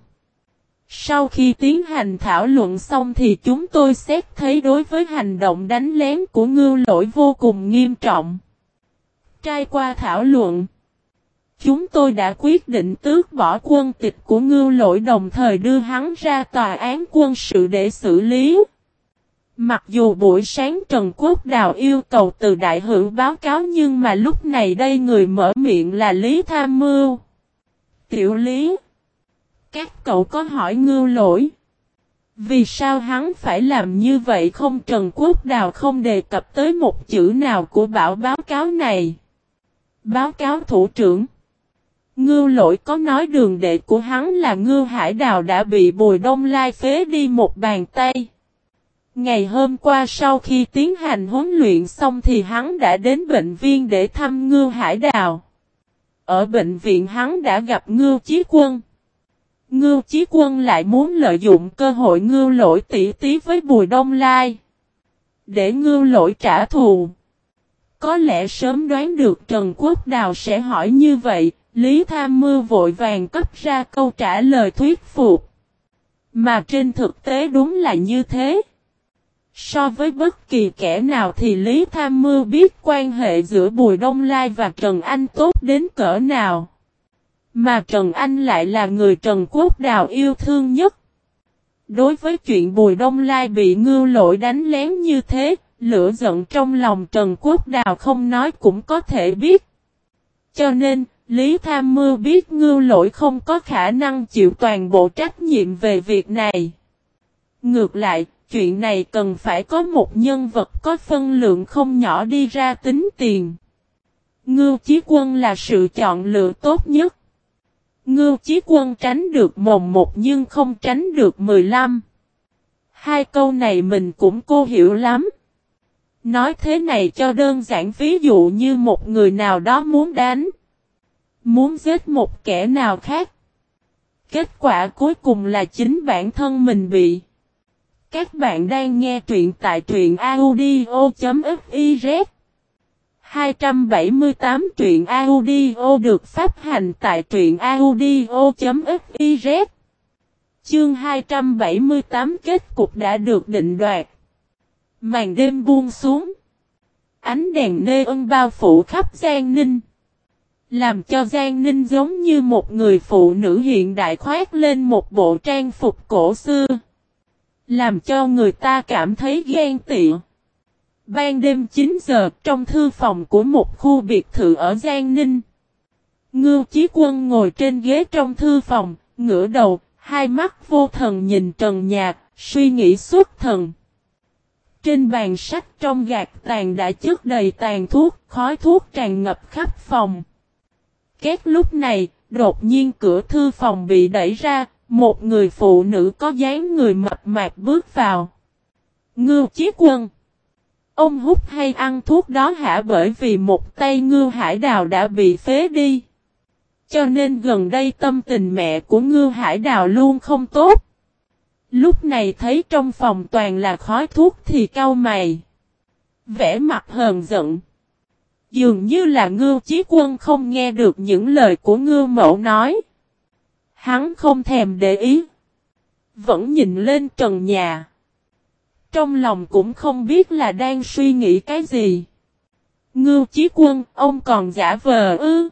Sau khi tiến hành thảo luận xong thì chúng tôi xét thấy đối với hành động đánh lén của ngư lỗi vô cùng nghiêm trọng. Trai qua thảo luận. Chúng tôi đã quyết định tước bỏ quân tịch của ngưu lỗi đồng thời đưa hắn ra tòa án quân sự để xử lý. Mặc dù buổi sáng Trần Quốc Đào yêu cầu từ đại hữu báo cáo nhưng mà lúc này đây người mở miệng là Lý Tham Mưu. Tiểu Lý. Các cậu có hỏi ngưu lỗi. Vì sao hắn phải làm như vậy không Trần Quốc Đào không đề cập tới một chữ nào của bảo báo cáo này. Báo cáo thủ trưởng. Ngưu lỗi có nói đường đệ của hắn là Ngưu Hải Đào đã bị Bùi Đông Lai phế đi một bàn tay. Ngày hôm qua sau khi tiến hành huấn luyện xong thì hắn đã đến bệnh viện để thăm Ngưu Hải Đào. Ở bệnh viện hắn đã gặp Ngưu Chí Quân. Ngưu Chí Quân lại muốn lợi dụng cơ hội ngưu lỗi tỷ tí với Bùi Đông Lai. Để ngưu lỗi trả thù. Có lẽ sớm đoán được Trần Quốc Đào sẽ hỏi như vậy, Lý Tham Mưu vội vàng cấp ra câu trả lời thuyết phục. Mà trên thực tế đúng là như thế. So với bất kỳ kẻ nào thì Lý Tham Mưu biết quan hệ giữa Bùi Đông Lai và Trần Anh tốt đến cỡ nào. Mà Trần Anh lại là người Trần Quốc Đào yêu thương nhất. Đối với chuyện Bùi Đông Lai bị ngưu lội đánh lén như thế, lửa giận trong lòng Trần Quốc Đào không nói cũng có thể biết. Cho nên, Lý Tham Mưu biết ngưu lỗi không có khả năng chịu toàn bộ trách nhiệm về việc này. Ngược lại, chuyện này cần phải có một nhân vật có phân lượng không nhỏ đi ra tính tiền. Ngưu Chí Quân là sự chọn lựa tốt nhất. Ngưu Chí Quân tránh được mồng một nhưng không tránh được 15. Hai câu này mình cũng cô hiểu lắm. Nói thế này cho đơn giản ví dụ như một người nào đó muốn đánh. Muốn giết một kẻ nào khác. Kết quả cuối cùng là chính bản thân mình bị. Các bạn đang nghe truyện tại truyện audio.fiz 278 truyện audio được phát hành tại truyện audio.fiz Chương 278 kết cục đã được định đoạt. Màn đêm buông xuống. Ánh đèn nê ân bao phủ khắp Giang Ninh. Làm cho Giang Ninh giống như một người phụ nữ hiện đại khoát lên một bộ trang phục cổ xưa. Làm cho người ta cảm thấy ghen tị. Ban đêm 9 giờ trong thư phòng của một khu biệt thự ở Giang Ninh. Ngưu Chí Quân ngồi trên ghế trong thư phòng, ngửa đầu, hai mắt vô thần nhìn trần nhạc, suy nghĩ suốt thần. Trên bàn sách trong gạt tàn đã chất đầy tàn thuốc, khói thuốc tràn ngập khắp phòng. Két lúc này, đột nhiên cửa thư phòng bị đẩy ra, một người phụ nữ có dáng người mập mạp bước vào. Ngưu Chí Quân Ông hút hay ăn thuốc đó hả bởi vì một tay ngưu hải đào đã bị phế đi. Cho nên gần đây tâm tình mẹ của ngưu hải đào luôn không tốt. Lúc này thấy trong phòng toàn là khói thuốc thì cau mày. Vẽ mặt hờn giận. Dường như là ngưu chí quân không nghe được những lời của ngưu mẫu nói. Hắn không thèm để ý. Vẫn nhìn lên trần nhà. Trong lòng cũng không biết là đang suy nghĩ cái gì. Ngưu Chí Quân, ông còn giả vờ ư.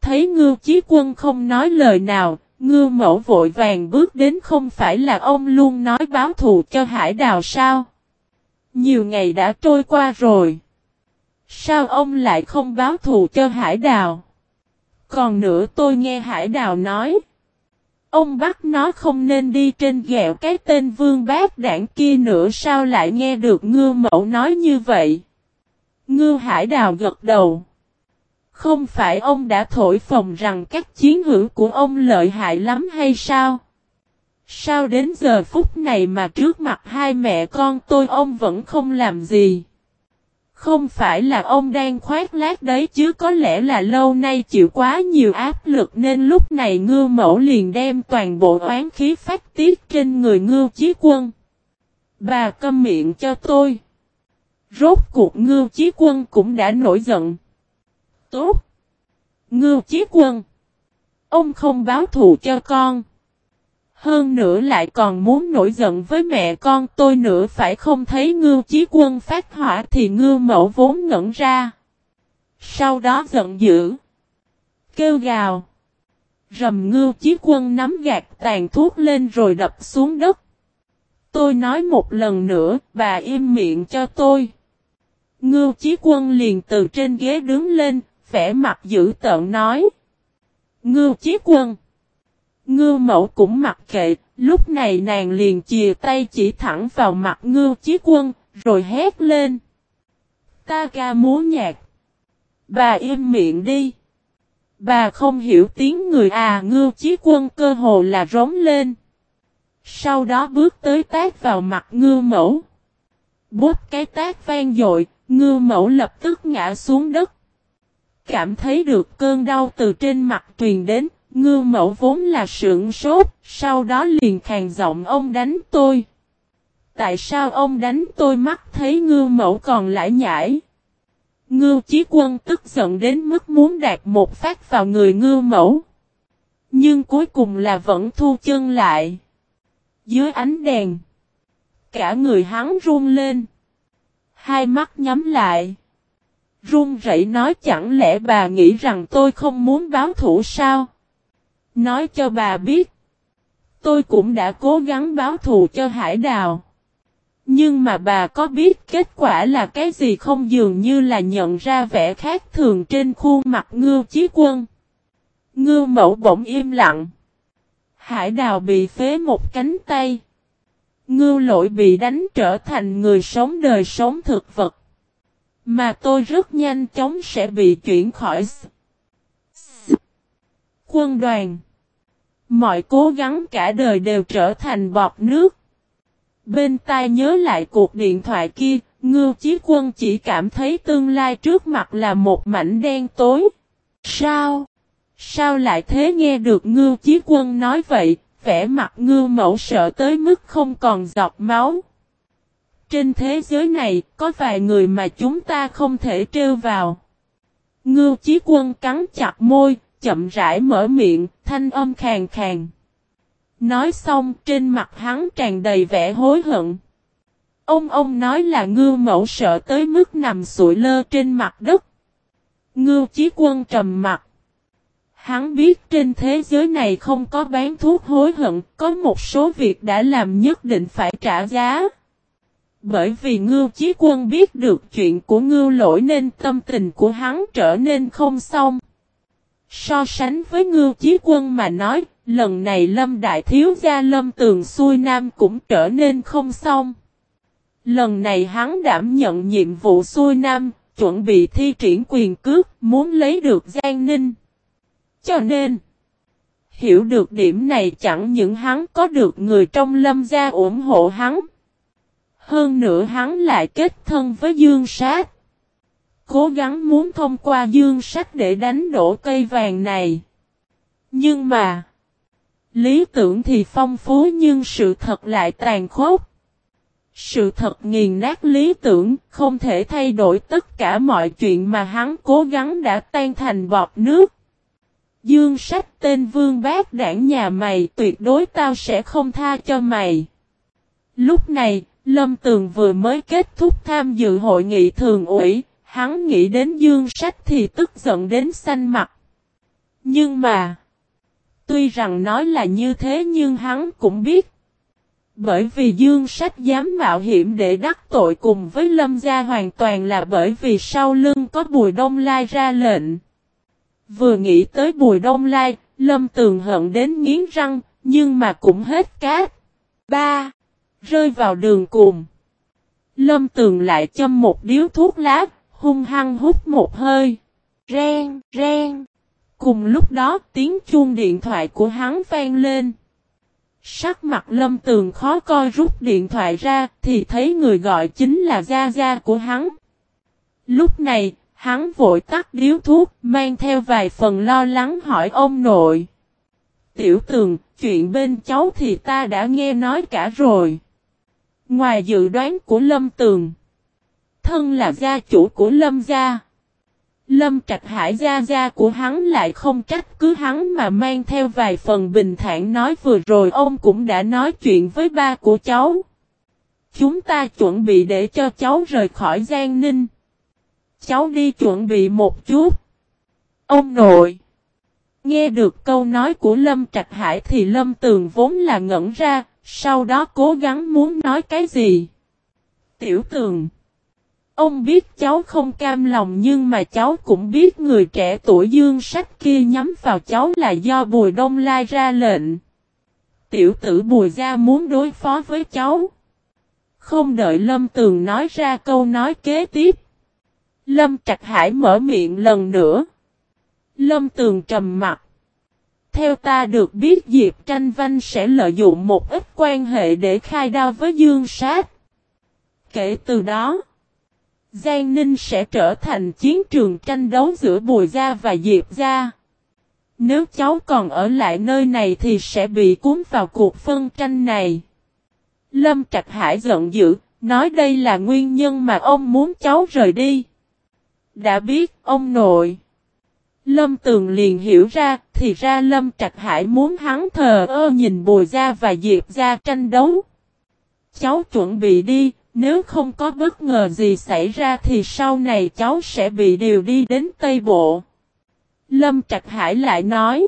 Thấy Ngưu Chí Quân không nói lời nào, Ngưu Mẫu vội vàng bước đến không phải là ông luôn nói báo thù cho Hải Đào sao? Nhiều ngày đã trôi qua rồi. Sao ông lại không báo thù cho Hải Đào? Còn nữa tôi nghe Hải Đào nói. Ông bắt nó không nên đi trên ghẹo cái tên vương bác đảng kia nữa, sao lại nghe được ngư mẫu nói như vậy. Ngư hải đào gật đầu. Không phải ông đã thổi phồng rằng các chiến hữu của ông lợi hại lắm hay sao? Sao đến giờ phút này mà trước mặt hai mẹ con tôi ông vẫn không làm gì? Không phải là ông đang khoát lát đấy chứ, có lẽ là lâu nay chịu quá nhiều áp lực nên lúc này ngư mẫu liền đem toàn bộ oán khí phát tiết trên người ngư chí quân. Bà câm miệng cho tôi. Rốt cuộc ngư chí quân cũng đã nổi giận. Tốt. Ngư chí quân. Ông không báo thù cho con. Hơn nữa lại còn muốn nổi giận với mẹ con tôi nữa phải không thấy ngưu chí quân phát hỏa thì ngưu mẫu vốn ngẩn ra. Sau đó giận dữ. Kêu gào. Rầm ngưu chí quân nắm gạt tàn thuốc lên rồi đập xuống đất. Tôi nói một lần nữa, bà im miệng cho tôi. Ngưu chí quân liền từ trên ghế đứng lên, vẻ mặt dữ tợn nói. Ngưu chí quân. Ngư mẫu cũng mặc kệ, lúc này nàng liền chìa tay chỉ thẳng vào mặt Ngư chí quân, rồi hét lên. Ta ca múa nhạc. Bà im miệng đi. Bà không hiểu tiếng người à Ngư chí quân cơ hồ là rống lên. Sau đó bước tới tác vào mặt Ngư mẫu. Bút cái tác vang dội, Ngư mẫu lập tức ngã xuống đất. Cảm thấy được cơn đau từ trên mặt truyền đến, Ngư mẫu vốn là sưởng sốt, sau đó liền khàn giọng ông đánh tôi. Tại sao ông đánh tôi mắt thấy ngư mẫu còn lại nhảy? Ngư chí quân tức giận đến mức muốn đạt một phát vào người ngư mẫu. Nhưng cuối cùng là vẫn thu chân lại. Dưới ánh đèn. Cả người hắn run lên. Hai mắt nhắm lại. Run rẩy nói chẳng lẽ bà nghĩ rằng tôi không muốn báo thủ sao? Nói cho bà biết. Tôi cũng đã cố gắng báo thù cho hải đào. Nhưng mà bà có biết kết quả là cái gì không dường như là nhận ra vẻ khác thường trên khuôn mặt Ngư chí quân. Ngư mẫu bỗng im lặng. Hải đào bị phế một cánh tay. Ngư Lỗi bị đánh trở thành người sống đời sống thực vật. Mà tôi rất nhanh chóng sẽ bị chuyển khỏi quân đoàn. Mọi cố gắng cả đời đều trở thành bọt nước. Bên tai nhớ lại cuộc điện thoại kia, Ngưu Chí Quân chỉ cảm thấy tương lai trước mặt là một mảnh đen tối. Sao? Sao lại thế nghe được Ngưu Chí Quân nói vậy, vẻ mặt Ngưu Mẫu sợ tới mức không còn giọt máu. Trên thế giới này, có vài người mà chúng ta không thể trêu vào. Ngưu Chí Quân cắn chặt môi, chậm rãi mở miệng, thanh âm khàn khàn. Nói xong trên mặt hắn tràn đầy vẻ hối hận. Ông ông nói là ngư mẫu sợ tới mức nằm sụi lơ trên mặt đất. ngư chí quân trầm mặt. Hắn biết trên thế giới này không có bán thuốc hối hận, có một số việc đã làm nhất định phải trả giá. Bởi vì ngưu chí quân biết được chuyện của ngưu lỗi nên tâm tình của hắn trở nên không xong. So sánh với ngưu chí quân mà nói, lần này lâm đại thiếu gia lâm tường xuôi nam cũng trở nên không xong. Lần này hắn đảm nhận nhiệm vụ xuôi nam, chuẩn bị thi triển quyền cước, muốn lấy được Giang Ninh. Cho nên, hiểu được điểm này chẳng những hắn có được người trong lâm gia ủng hộ hắn. Hơn nữa hắn lại kết thân với Dương Sát. Cố gắng muốn thông qua dương sách để đánh đổ cây vàng này. Nhưng mà, lý tưởng thì phong phú nhưng sự thật lại tàn khốc. Sự thật nghiền nát lý tưởng, không thể thay đổi tất cả mọi chuyện mà hắn cố gắng đã tan thành bọt nước. Dương sách tên vương bác đảng nhà mày tuyệt đối tao sẽ không tha cho mày. Lúc này, Lâm Tường vừa mới kết thúc tham dự hội nghị thường ủy, Hắn nghĩ đến dương sách thì tức giận đến xanh mặt. Nhưng mà, tuy rằng nói là như thế nhưng hắn cũng biết. Bởi vì dương sách dám mạo hiểm để đắc tội cùng với lâm gia hoàn toàn là bởi vì sau lưng có bùi đông lai ra lệnh. Vừa nghĩ tới bùi đông lai, lâm tường hận đến nghiến răng, nhưng mà cũng hết cát. ba Rơi vào đường cùng. Lâm tường lại châm một điếu thuốc lá, hung hăng hút một hơi. Ren, ren. Cùng lúc đó tiếng chuông điện thoại của hắn vang lên. Sắc mặt lâm tường khó coi rút điện thoại ra thì thấy người gọi chính là Gia Gia của hắn. Lúc này, hắn vội tắt điếu thuốc mang theo vài phần lo lắng hỏi ông nội. Tiểu tường, chuyện bên cháu thì ta đã nghe nói cả rồi. Ngoài dự đoán của lâm tường thân là gia chủ của Lâm gia. Lâm Trạch Hải gia gia của hắn lại không trách cứ hắn mà mang theo vài phần bình thản nói vừa rồi ông cũng đã nói chuyện với ba của cháu. Chúng ta chuẩn bị để cho cháu rời khỏi Giang Ninh. Cháu đi chuẩn bị một chút. Ông nội. Nghe được câu nói của Lâm Trạch Hải thì Lâm Tường vốn là ngẩn ra, sau đó cố gắng muốn nói cái gì. Tiểu Tường. Ông biết cháu không cam lòng nhưng mà cháu cũng biết người trẻ tuổi dương sách kia nhắm vào cháu là do Bùi Đông Lai ra lệnh. Tiểu tử Bùi Gia muốn đối phó với cháu. Không đợi Lâm Tường nói ra câu nói kế tiếp. Lâm Trạch Hải mở miệng lần nữa. Lâm Tường trầm mặt. Theo ta được biết Diệp Tranh Văn sẽ lợi dụng một ít quan hệ để khai đao với Dương Sát. Kể từ đó, Giang Ninh sẽ trở thành chiến trường tranh đấu giữa Bùi Gia và Diệp Gia. Nếu cháu còn ở lại nơi này thì sẽ bị cuốn vào cuộc phân tranh này. Lâm Trạch Hải giận dữ, nói đây là nguyên nhân mà ông muốn cháu rời đi. Đã biết, ông nội. Lâm Tường liền hiểu ra, thì ra Lâm Trạch Hải muốn hắn thờ ơ nhìn Bùi Gia và Diệp Gia tranh đấu. Cháu chuẩn bị đi, nếu không có bất ngờ gì xảy ra thì sau này cháu sẽ bị điều đi đến Tây Bộ. Lâm Trạch Hải lại nói.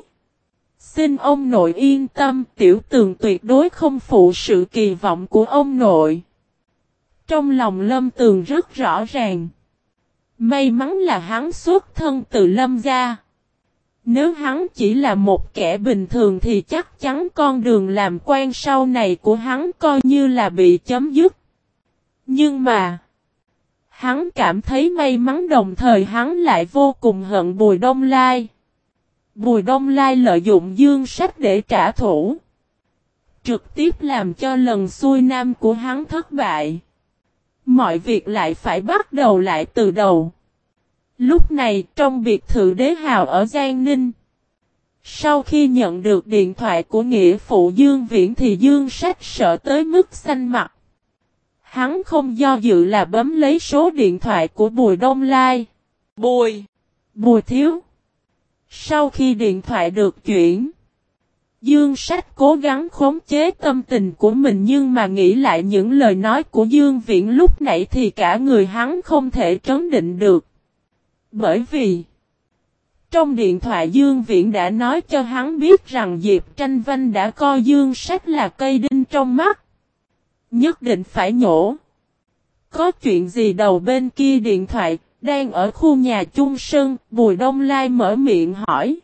Xin ông nội yên tâm, tiểu tường tuyệt đối không phụ sự kỳ vọng của ông nội. Trong lòng Lâm Tường rất rõ ràng. May mắn là hắn xuất thân từ Lâm gia. Nếu hắn chỉ là một kẻ bình thường thì chắc chắn con đường làm quan sau này của hắn coi như là bị chấm dứt. Nhưng mà, hắn cảm thấy may mắn đồng thời hắn lại vô cùng hận Bùi Đông Lai. Bùi Đông Lai lợi dụng dương sách để trả thủ Trực tiếp làm cho lần xuôi nam của hắn thất bại. Mọi việc lại phải bắt đầu lại từ đầu. Lúc này trong biệt thự đế hào ở Giang Ninh. Sau khi nhận được điện thoại của nghĩa phụ Dương Viễn thì Dương sách sợ tới mức xanh mặt. Hắn không do dự là bấm lấy số điện thoại của Bùi Đông Lai. Bùi! Bùi Thiếu! Sau khi điện thoại được chuyển, Dương Sách cố gắng khống chế tâm tình của mình nhưng mà nghĩ lại những lời nói của Dương Viễn lúc nãy thì cả người hắn không thể trấn định được. Bởi vì, trong điện thoại Dương Viễn đã nói cho hắn biết rằng Diệp Tranh Vanh đã coi Dương Sách là cây đinh trong mắt. Nhất định phải nhổ. Có chuyện gì đầu bên kia điện thoại, đang ở khu nhà chung sân, Bùi Đông Lai mở miệng hỏi.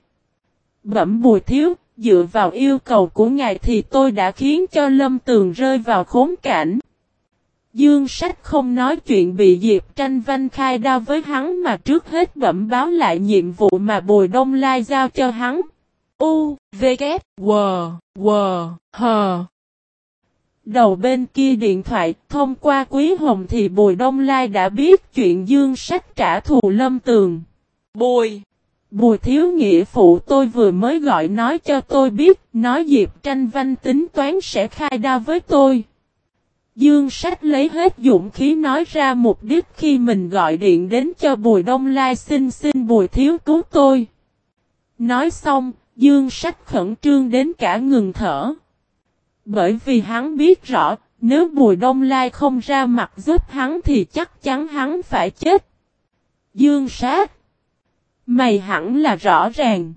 Bẩm Bùi Thiếu, dựa vào yêu cầu của ngài thì tôi đã khiến cho Lâm Tường rơi vào khốn cảnh. Dương Sách không nói chuyện bị Diệp Tranh Văn khai đao với hắn mà trước hết bẩm báo lại nhiệm vụ mà Bùi Đông Lai giao cho hắn. U, V, K, W, W, H. Đầu bên kia điện thoại, thông qua Quý Hồng thì Bùi Đông Lai đã biết chuyện Dương Sách trả thù Lâm Tường. Bùi! Bùi Thiếu Nghĩa Phụ tôi vừa mới gọi nói cho tôi biết, nói Diệp Tranh Vanh tính toán sẽ khai đao với tôi. Dương Sách lấy hết dũng khí nói ra mục đích khi mình gọi điện đến cho Bùi Đông Lai xin xin Bùi Thiếu cứu tôi. Nói xong, Dương Sách khẩn trương đến cả ngừng thở. Bởi vì hắn biết rõ, nếu Bùi Đông Lai không ra mặt giúp hắn thì chắc chắn hắn phải chết. Dương sát. Mày hẳn là rõ ràng.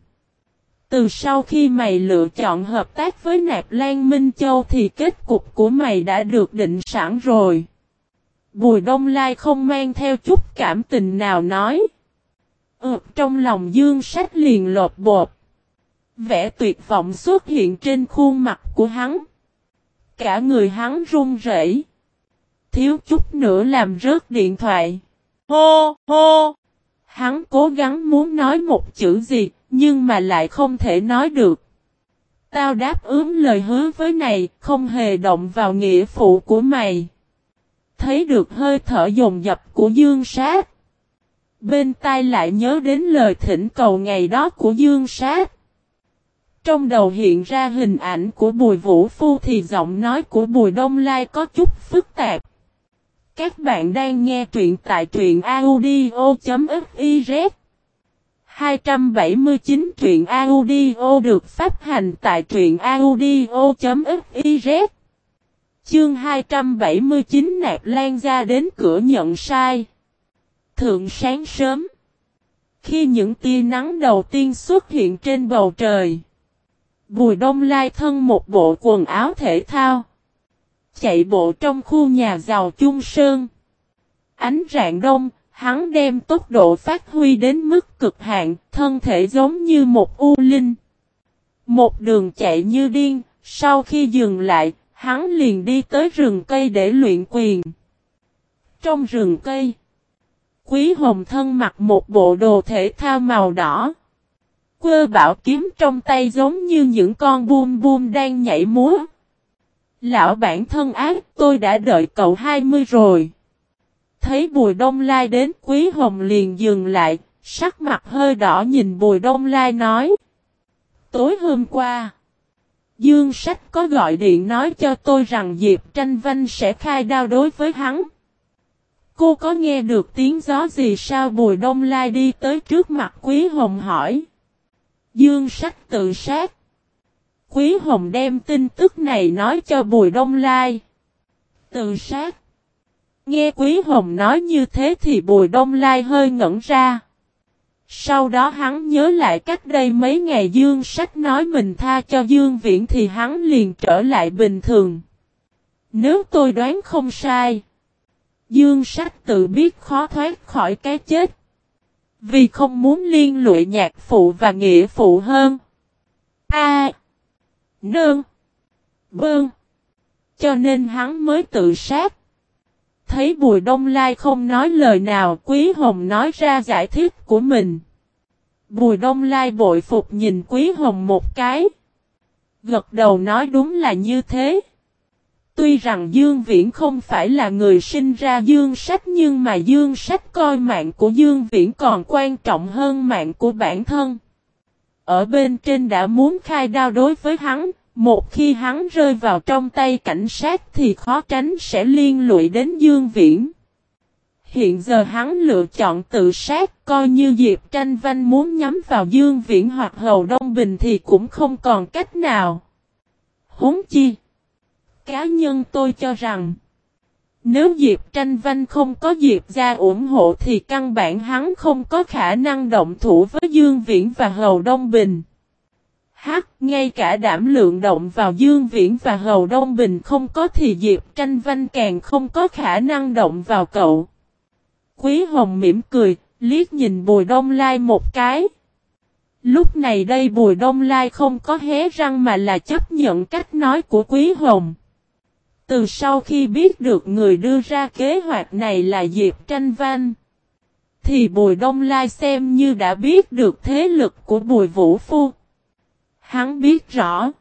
Từ sau khi mày lựa chọn hợp tác với Nạp Lan Minh Châu thì kết cục của mày đã được định sẵn rồi. Bùi Đông Lai không mang theo chút cảm tình nào nói. Ừ, trong lòng dương sách liền lột bột. Vẻ tuyệt vọng xuất hiện trên khuôn mặt của hắn. Cả người hắn run rẩy, Thiếu chút nữa làm rớt điện thoại. Hô, hô! Hắn cố gắng muốn nói một chữ gì, nhưng mà lại không thể nói được. Tao đáp ứng lời hứa với này, không hề động vào nghĩa phụ của mày. Thấy được hơi thở dồn dập của Dương Sát. Bên tai lại nhớ đến lời thỉnh cầu ngày đó của Dương Sát. Trong đầu hiện ra hình ảnh của Bùi Vũ Phu thì giọng nói của Bùi Đông Lai có chút phức tạp. Các bạn đang nghe truyện tại truyện audio.fiz 279 truyện audio được phát hành tại truyện audio.fiz Chương 279 nạp lan ra đến cửa nhận sai. Thượng sáng sớm. Khi những tia nắng đầu tiên xuất hiện trên bầu trời. Bùi đông lai thân một bộ quần áo thể thao. Chạy bộ trong khu nhà giàu chung sơn. Ánh rạng đông, hắn đem tốc độ phát huy đến mức cực hạn, thân thể giống như một u linh. Một đường chạy như điên, sau khi dừng lại, hắn liền đi tới rừng cây để luyện quyền. Trong rừng cây, Quý Hồng thân mặc một bộ đồ thể thao màu đỏ. Quơ bảo kiếm trong tay giống như những con bum bum đang nhảy múa. Lão bản thân ác, tôi đã đợi cậu 20 rồi. Thấy Bùi Đông Lai đến Quý Hồng liền dừng lại, sắc mặt hơi đỏ nhìn Bùi Đông Lai nói. tối hôm qua. Dương Sách có gọi điện nói cho tôi rằng Diệp Tranh Vanh sẽ khai đao đối với hắn. Cô có nghe được tiếng gió gì sao Bùi Đông Lai đi tới trước mặt Quý Hồng hỏi. Dương Sách tự sát. Quý Hồng đem tin tức này nói cho Bùi Đông Lai. Tự sát. Nghe Quý Hồng nói như thế thì Bùi Đông Lai hơi ngẩn ra. Sau đó hắn nhớ lại cách đây mấy ngày Dương Sách nói mình tha cho Dương Viễn thì hắn liền trở lại bình thường. Nếu tôi đoán không sai. Dương Sách tự biết khó thoát khỏi cái chết. Vì không muốn liên lụy nhạc phụ và nghĩa phụ hơn. A. Nương. Bương. Cho nên hắn mới tự sát. Thấy Bùi Đông Lai không nói lời nào, Quý Hồng nói ra giải thích của mình. Bùi Đông Lai bội phục nhìn Quý Hồng một cái. Gật đầu nói đúng là như thế. Tuy rằng Dương Viễn không phải là người sinh ra Dương Sách nhưng mà Dương Sách coi mạng của Dương Viễn còn quan trọng hơn mạng của bản thân. Ở bên trên đã muốn khai đao đối với hắn, một khi hắn rơi vào trong tay cảnh sát thì khó tránh sẽ liên lụy đến Dương Viễn. Hiện giờ hắn lựa chọn tự sát coi như Diệp Tranh Văn muốn nhắm vào Dương Viễn hoặc Hầu Đông Bình thì cũng không còn cách nào. Húng chi. Cá nhân tôi cho rằng. Nếu Diệp Tranh Văn không có Diệp gia ủng hộ thì căn bản hắn không có khả năng động thủ với Dương Viễn và Hầu Đông Bình. Hắc, ngay cả đảm lượng động vào Dương Viễn và Hầu Đông Bình không có thì Diệp Tranh Văn càng không có khả năng động vào cậu. Quý Hồng mỉm cười, liếc nhìn Bùi Đông Lai một cái. Lúc này đây Bùi Đông Lai không có hé răng mà là chấp nhận cách nói của Quý Hồng. Từ sau khi biết được người đưa ra kế hoạch này là Diệp Tranh Văn, thì Bùi Đông Lai xem như đã biết được thế lực của Bùi Vũ Phu. Hắn biết rõ.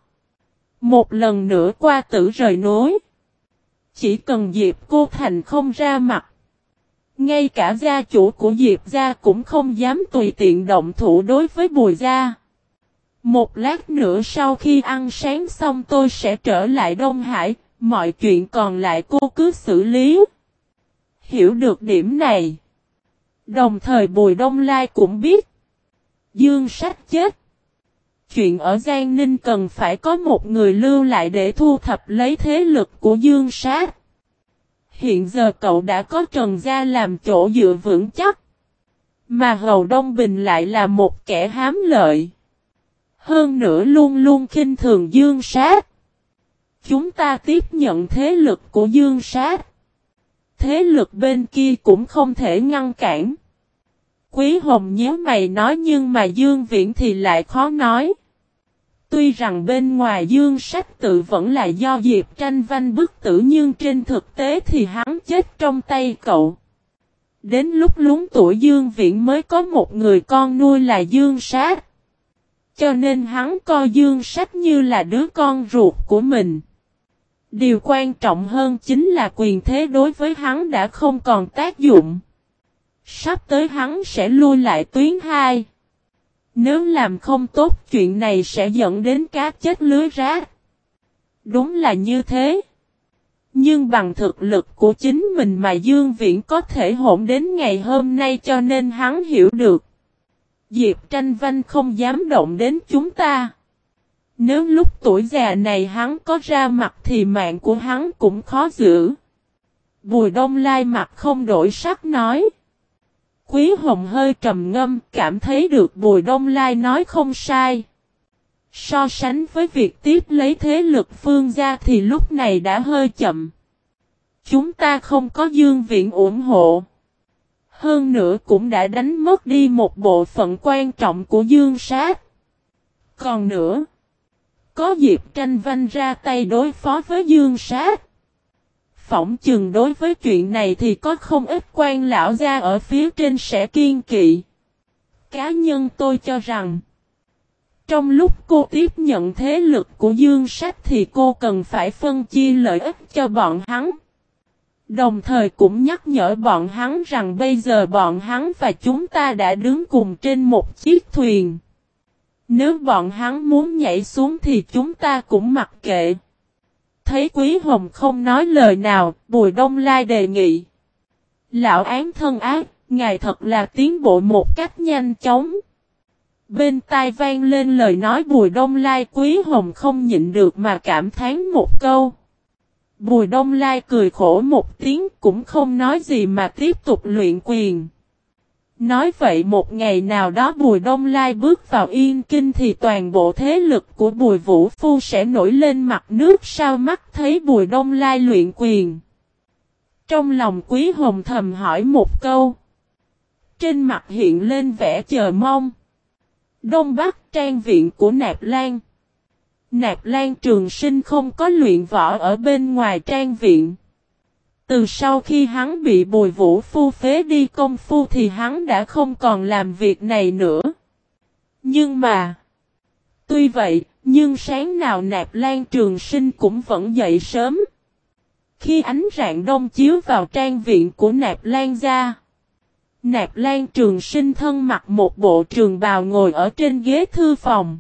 Một lần nữa qua tử rời nối. Chỉ cần Diệp Cô Thành không ra mặt. Ngay cả gia chủ của Diệp gia cũng không dám tùy tiện động thủ đối với Bùi gia. Một lát nữa sau khi ăn sáng xong tôi sẽ trở lại Đông Hải, mọi chuyện còn lại cô cứ xử lý. Hiểu được điểm này. Đồng thời Bùi Đông Lai cũng biết. Dương sách chết. Chuyện ở Giang Ninh cần phải có một người lưu lại để thu thập lấy thế lực của Dương sát. Hiện giờ cậu đã có Trần Gia làm chỗ dựa vững chắc. Mà Hầu Đông Bình lại là một kẻ hám lợi. Hơn nữa luôn luôn khinh thường Dương Sát. Chúng ta tiếp nhận thế lực của Dương Sát. Thế lực bên kia cũng không thể ngăn cản. Quý Hồng nhớ mày nói nhưng mà Dương Viễn thì lại khó nói. Tuy rằng bên ngoài dương sách tự vẫn là do Diệp tranh văn bức tử nhưng trên thực tế thì hắn chết trong tay cậu. Đến lúc lúng tuổi Dương Viễn mới có một người con nuôi là Dương Sát. Cho nên hắn coi Dương Sách như là đứa con ruột của mình. Điều quan trọng hơn chính là quyền thế đối với hắn đã không còn tác dụng. Sắp tới hắn sẽ lui lại tuyến 2. Nếu làm không tốt, chuyện này sẽ dẫn đến cá chết lưới rác. Đúng là như thế. Nhưng bằng thực lực của chính mình mà Dương Viễn có thể hỗn đến ngày hôm nay cho nên hắn hiểu được. Diệp tranh vanh không dám động đến chúng ta. Nếu lúc tuổi già này hắn có ra mặt thì mạng của hắn cũng khó giữ. Bùi đông lai mặt không đổi sắc nói. Quý Hồng hơi trầm ngâm, cảm thấy được Bùi Đông Lai nói không sai. So sánh với việc tiếp lấy thế lực phương gia thì lúc này đã hơi chậm. Chúng ta không có dương viện ủng hộ. Hơn nữa cũng đã đánh mất đi một bộ phận quan trọng của dương sát. Còn nữa, có dịp tranh vanh ra tay đối phó với dương sát. Phỏng chừng đối với chuyện này thì có không ít quan lão gia ở phía trên sẽ kiên kỵ. Cá nhân tôi cho rằng, trong lúc cô tiếp nhận thế lực của Dương Sách thì cô cần phải phân chia lợi ích cho bọn hắn. Đồng thời cũng nhắc nhở bọn hắn rằng bây giờ bọn hắn và chúng ta đã đứng cùng trên một chiếc thuyền. Nếu bọn hắn muốn nhảy xuống thì chúng ta cũng mặc kệ. Thấy Quý Hồng không nói lời nào, Bùi Đông Lai đề nghị. Lão án thân ác, ngài thật là tiến bộ một cách nhanh chóng. Bên tai vang lên lời nói Bùi Đông Lai Quý Hồng không nhịn được mà cảm thán một câu. Bùi Đông Lai cười khổ một tiếng cũng không nói gì mà tiếp tục luyện quyền. Nói vậy một ngày nào đó Bùi Đông Lai bước vào Yên Kinh thì toàn bộ thế lực của Bùi Vũ Phu sẽ nổi lên mặt nước sao mắt thấy Bùi Đông Lai luyện quyền. Trong lòng Quý Hồng thầm hỏi một câu. Trên mặt hiện lên vẻ chờ mong. Đông Bắc trang viện của Nạp Lan. Nạp Lan Trường Sinh không có luyện võ ở bên ngoài trang viện. Từ sau khi hắn bị bồi vũ phu phế đi công phu thì hắn đã không còn làm việc này nữa. Nhưng mà, tuy vậy, nhưng sáng nào Nạp Lan Trường Sinh cũng vẫn dậy sớm. Khi ánh rạng đông chiếu vào trang viện của Nạp Lan gia, Nạp Lan Trường Sinh thân mặc một bộ trường bào ngồi ở trên ghế thư phòng.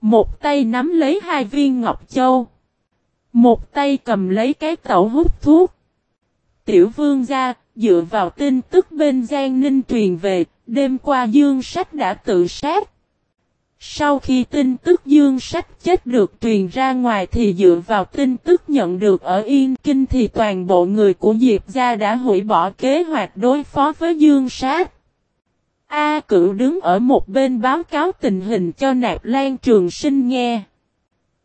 Một tay nắm lấy hai viên ngọc châu. Một tay cầm lấy cái tẩu hút thuốc. Tiểu vương gia, dựa vào tin tức bên Giang Ninh truyền về, đêm qua Dương Sách đã tự sát. Sau khi tin tức Dương Sách chết được truyền ra ngoài thì dựa vào tin tức nhận được ở Yên Kinh thì toàn bộ người của Diệp Gia đã hủy bỏ kế hoạch đối phó với Dương Sách. A cửu đứng ở một bên báo cáo tình hình cho Nạp Lan Trường Sinh nghe.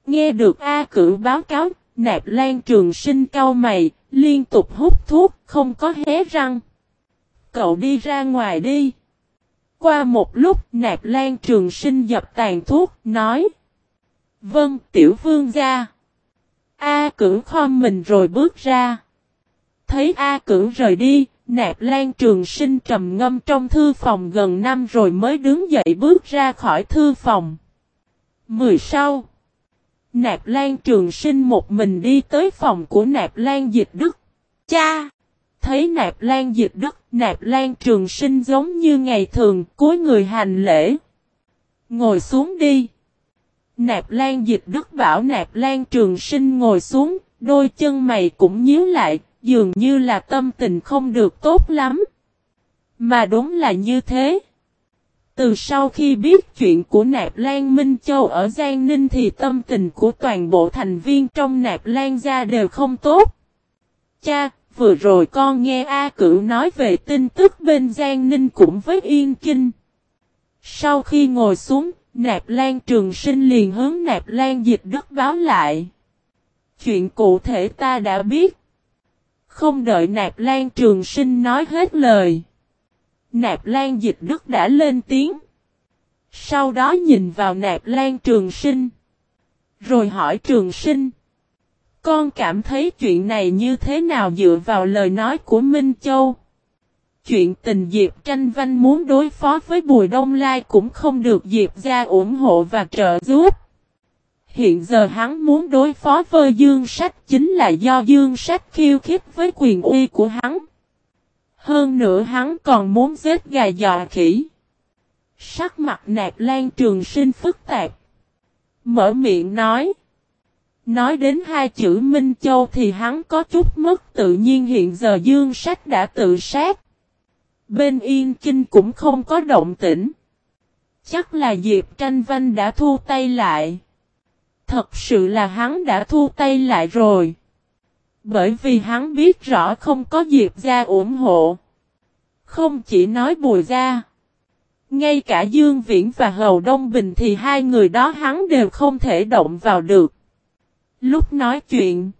Nghe được A cửu báo cáo, Nạp Lan Trường Sinh cau mày, liên tục hút thuốc, không có hé răng. Cậu đi ra ngoài đi. Qua một lúc Nạp Lan Trường Sinh dập tàn thuốc, nói. Vâng, tiểu vương gia. A cửu khom mình rồi bước ra. Thấy A cửu rời đi, Nạp Lan Trường Sinh trầm ngâm trong thư phòng gần năm rồi mới đứng dậy bước ra khỏi thư phòng. Mười sau. Nạp Lan Trường Sinh một mình đi tới phòng của Nạp Lan Dịch Đức. Cha! Thấy Nạp Lan Dịch Đức, Nạp Lan Trường Sinh giống như ngày thường, cúi người hành lễ. Ngồi xuống đi. Nạp Lan Dịch Đức bảo Nạp Lan Trường Sinh ngồi xuống, đôi chân mày cũng nhíu lại, dường như là tâm tình không được tốt lắm. Mà đúng là như thế. Từ sau khi biết chuyện của Nạp Lan Minh Châu ở Giang Ninh thì tâm tình của toàn bộ thành viên trong Nạp Lan gia đều không tốt. Cha, vừa rồi con nghe A Cửu nói về tin tức bên Giang Ninh cũng với Yên Kinh. Sau khi ngồi xuống, Nạp Lan Trường Sinh liền hướng Nạp Lan Dịch Đức báo lại. Chuyện cụ thể ta đã biết. Không đợi Nạp Lan Trường Sinh nói hết lời. Nạp Lan Dịch Đức đã lên tiếng. Sau đó nhìn vào Nạp Lan Trường Sinh. Rồi hỏi Trường Sinh. Con cảm thấy chuyện này như thế nào dựa vào lời nói của Minh Châu? Chuyện tình Diệp Tranh Văn muốn đối phó với Bùi Đông Lai cũng không được Diệp ra ủng hộ và trợ giúp. Hiện giờ hắn muốn đối phó với Dương Sách chính là do Dương Sách khiêu khích với quyền uy của hắn. Hơn nữa hắn còn muốn giết gà dọa khỉ. Sắc mặt nạp lan trường sinh phức tạp. Mở miệng nói. Nói đến hai chữ Minh Châu thì hắn có chút mất tự nhiên hiện giờ Dương Sách đã tự sát. Bên Yên Kinh cũng không có động tĩnh. Chắc là Diệp Tranh Văn đã thu tay lại. Thật sự là hắn đã thu tay lại rồi. Bởi vì hắn biết rõ không có Diệp gia ủng hộ. Không chỉ nói bùi gia. Ngay cả Dương Viễn và Hầu Đông Bình thì hai người đó hắn đều không thể động vào được. Lúc nói chuyện.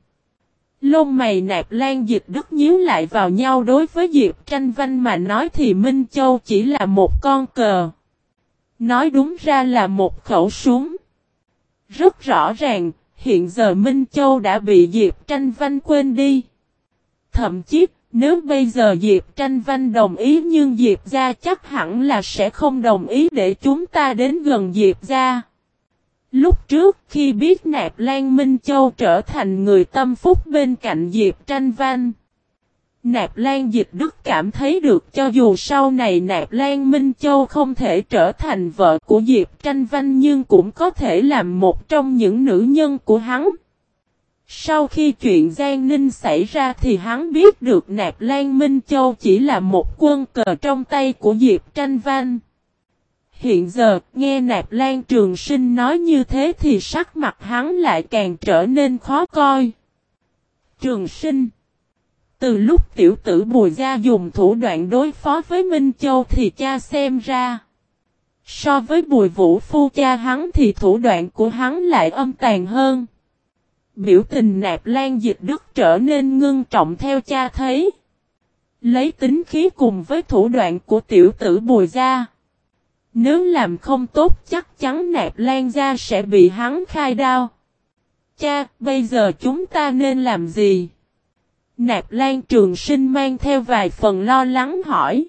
Lông mày nạp lan dịch đức nhíu lại vào nhau đối với Diệp tranh văn mà nói thì Minh Châu chỉ là một con cờ. Nói đúng ra là một khẩu súng. Rất rõ ràng, hiện giờ Minh Châu đã bị Diệp Tranh Văn quên đi. Thậm chí, nếu bây giờ Diệp Tranh Văn đồng ý nhưng Diệp Gia chắc hẳn là sẽ không đồng ý để chúng ta đến gần Diệp Gia. Lúc trước khi biết Nạp Lan Minh Châu trở thành người tâm phúc bên cạnh Diệp Tranh Văn, Nạp Lan Dịch Đức cảm thấy được cho dù sau này Nạp Lan Minh Châu không thể trở thành vợ của Diệp Tranh Văn nhưng cũng có thể làm một trong những nữ nhân của hắn. Sau khi chuyện Giang Ninh xảy ra thì hắn biết được Nạp Lan Minh Châu chỉ là một quân cờ trong tay của Diệp Tranh Văn. Hiện giờ, nghe Nạp Lan Trường Sinh nói như thế thì sắc mặt hắn lại càng trở nên khó coi. Trường Sinh từ lúc tiểu tử Bùi Gia dùng thủ đoạn đối phó với Minh Châu thì cha xem ra. So với Bùi Vũ Phu cha hắn thì thủ đoạn của hắn lại âm tàn hơn. Biểu tình nạp lan dịch đức trở nên ngưng trọng theo cha thấy. Lấy tính khí cùng với thủ đoạn của tiểu tử bùi gia. Nếu làm không tốt chắc chắn nạp lan gia sẽ bị hắn khai đao. Cha, bây giờ chúng ta nên làm gì? Nạp lan trường sinh mang theo vài phần lo lắng hỏi.